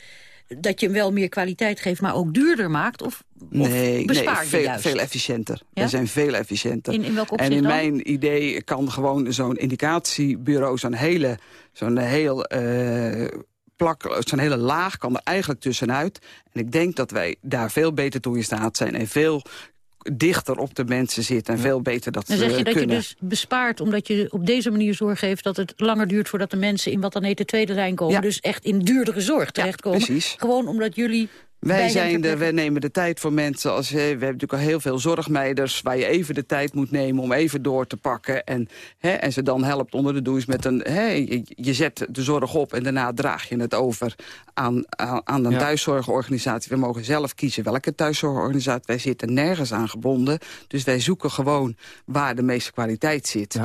dat je hem wel meer kwaliteit geeft... maar ook duurder maakt? Of, Nee, veel, juist? veel efficiënter. Ja? We zijn veel efficiënter. In- in welk en opzicht in dan? mijn idee kan gewoon zo'n indicatiebureau... zo'n hele, zo'n heel, eh, plak, zo'n hele laag kan er eigenlijk tussenuit. En ik denk dat wij daar veel beter toe in staat zijn... en veel dichter op de mensen zitten en veel beter dat Dan ze zeg je dat kunnen. je dus bespaart omdat je op deze manier zorg geeft... dat het langer duurt voordat de mensen in wat dan heet de tweede lijn komen. Ja. Dus echt in duurdere zorg terechtkomen. precies. Gewoon omdat jullie... Wij, zijn plekke- wij nemen de tijd voor mensen. Als, we hebben natuurlijk al heel veel zorgmeiders... waar je even de tijd moet nemen om even door te pakken. En, hè, en ze dan helpt onder de douche met een... Hè, je, je zet de zorg op en daarna draag je het over aan, aan, aan een Ja. thuiszorgorganisatie. We mogen zelf kiezen welke thuiszorgorganisatie. Wij zitten nergens aan gebonden. Dus wij zoeken gewoon waar de meeste kwaliteit zit.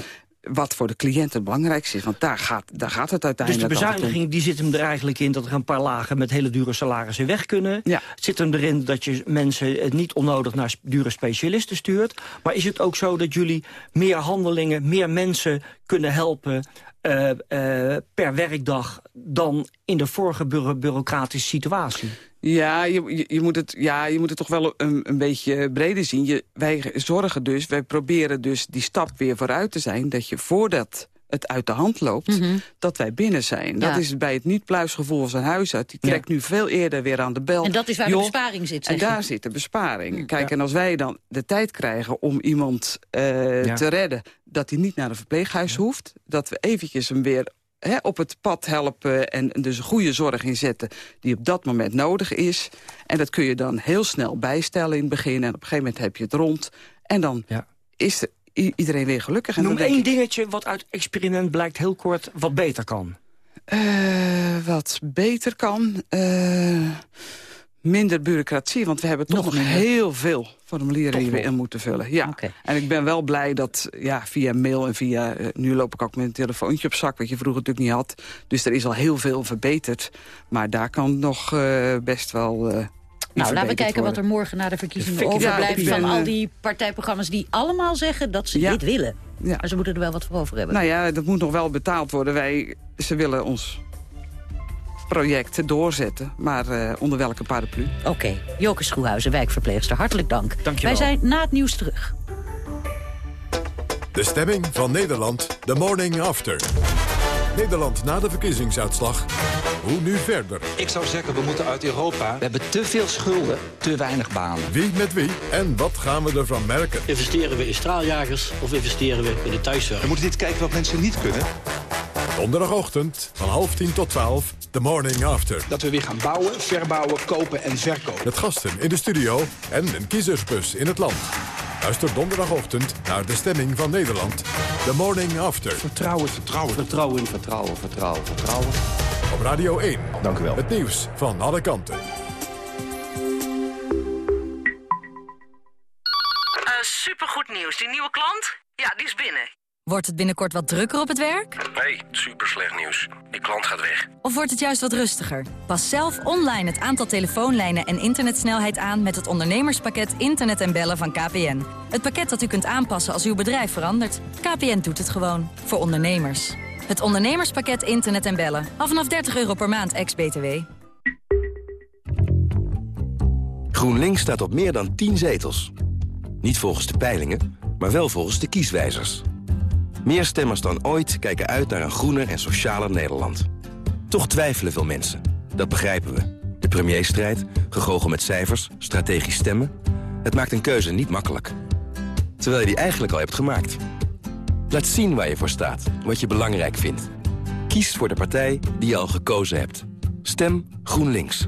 Wat voor de cliënt het belangrijkste is. Want daar gaat, daar gaat het Dus de uiteindelijk altijd om. bezuiniging die zit hem er eigenlijk in... dat er een paar lagen met hele dure salarissen weg kunnen. Ja. Zit hem erin dat je mensen niet onnodig naar dure specialisten stuurt. Maar is het ook zo dat jullie meer handelingen, meer mensen kunnen helpen... eh, eh, per werkdag dan in de vorige bureau- bureaucratische situatie? Ja, je, je, moet het, ja, je moet het toch wel een, een beetje breder zien. Je, wij zorgen dus, wij proberen dus die stap weer vooruit te zijn... dat je voordat het uit de hand loopt, dat wij binnen zijn. Dat Mhm. Is bij het niet-pluisgevoel van zijn huisarts. Die trekt nu veel eerder weer aan de bel. En dat is waar de besparing zit, En je. daar zit de besparing. Kijk, en als wij dan de tijd krijgen om iemand eh, Ja. te redden... dat hij niet naar een verpleeghuis hoeft... dat we eventjes hem weer hè, op het pad helpen... en dus een goede zorg inzetten die op dat moment nodig is. En dat kun je dan heel snel bijstellen in het begin... en op een gegeven moment heb je het rond. En dan is er iedereen weer gelukkig. En Noem één ik, dingetje wat uit experiment blijkt heel kort wat beter kan. eh, wat beter kan... eh, minder bureaucratie, want we hebben toch nog, heel veel formulieren Toch die we in moeten vullen. Ja. En ik ben wel blij dat ja, via mail en via... eh, nu loop ik ook met een telefoontje op zak, wat je vroeger natuurlijk niet had. Dus er is al heel veel verbeterd. Maar daar kan nog eh, best wel... eh, Nou, laten we kijken wat er morgen na de verkiezingen overblijft... Ja, van al die partijprogramma's die allemaal zeggen dat ze Ja. dit willen. Ja. Maar ze moeten er wel wat voor over hebben. Nou ja, dat moet nog wel betaald worden. Wij, ze willen ons project doorzetten, maar eh, onder welke paraplu? Oké, Joke Schroehuizen, wijkverpleegster, hartelijk dank. Dankjewel. Wij zijn na het nieuws terug. De stemming van Nederland, the morning after. Nederland na de verkiezingsuitslag. Hoe nu verder? Ik zou zeggen, we moeten uit Europa. We hebben te veel schulden, te weinig banen. Wie met wie en wat gaan we ervan merken? Investeren we in straaljagers of investeren we in de thuiszorg? We moeten dit kijken wat mensen niet kunnen. Donderdagochtend van half tien tot twaalf, the morning after. Dat we weer gaan bouwen, verbouwen, kopen en verkopen. Met gasten in de studio en een kiezersbus in het land. Luister donderdagochtend naar de stemming van Nederland. The morning after. Vertrouwen, vertrouwen. Vertrouwen, vertrouwen, vertrouwen, vertrouwen. Op Radio 1. Dank u wel. Het nieuws van alle kanten. Eh, supergoed nieuws. Die nieuwe klant? Ja, die is binnen. Wordt het binnenkort wat drukker op het werk? Nee, super slecht nieuws. Die klant gaat weg. Of wordt het juist wat rustiger? Pas zelf online het aantal telefoonlijnen en internetsnelheid aan... met het ondernemerspakket Internet en Bellen van KPN. Het pakket dat u kunt aanpassen als uw bedrijf verandert. KPN doet het gewoon. Voor ondernemers. Het ondernemerspakket Internet en Bellen. Al vanaf 30 euro per maand, ex-BTW. GroenLinks staat op meer dan 10 zetels. Niet volgens de peilingen, maar wel volgens de kieswijzers. Meer stemmers dan ooit kijken uit naar een groener en socialer Nederland. Toch twijfelen veel mensen. Dat begrijpen we. De premierstrijd, gegogel met cijfers, strategisch stemmen... het maakt een keuze niet makkelijk. Terwijl je die eigenlijk al hebt gemaakt. Laat zien waar je voor staat, wat je belangrijk vindt. Kies voor de partij die je al gekozen hebt. Stem GroenLinks.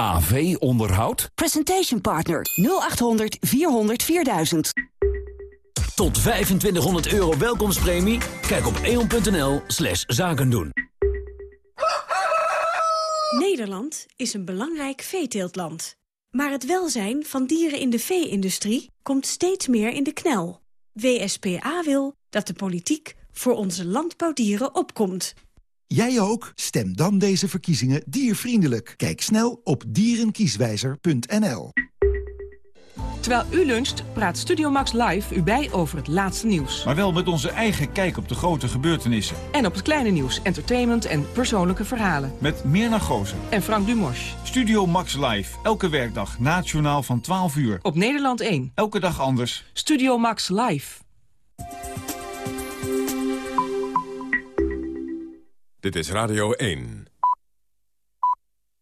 AV Onderhoud? Presentation Partner 0800 400 4000. Tot 2500 euro welkomstpremie? Kijk op eon.nl slash zaken doen. Nederland is een belangrijk veeteeltland. Maar het welzijn van dieren in de vee-industrie komt steeds meer in de knel. WSPA wil dat de politiek voor onze landbouwdieren opkomt. Jij ook? Stem dan deze verkiezingen diervriendelijk. Kijk snel op dierenkieswijzer.nl. Terwijl u luncht, praat Studio Max Live u bij over het laatste nieuws. Maar wel met onze eigen kijk op de grote gebeurtenissen. En op het kleine nieuws, entertainment en persoonlijke verhalen. Met Mirna Gozen. En Frank Dumos. Studio Max Live, elke werkdag na het journaal van 12 uur. Op Nederland 1. Elke dag anders. Studio Max Live. Dit is Radio 1.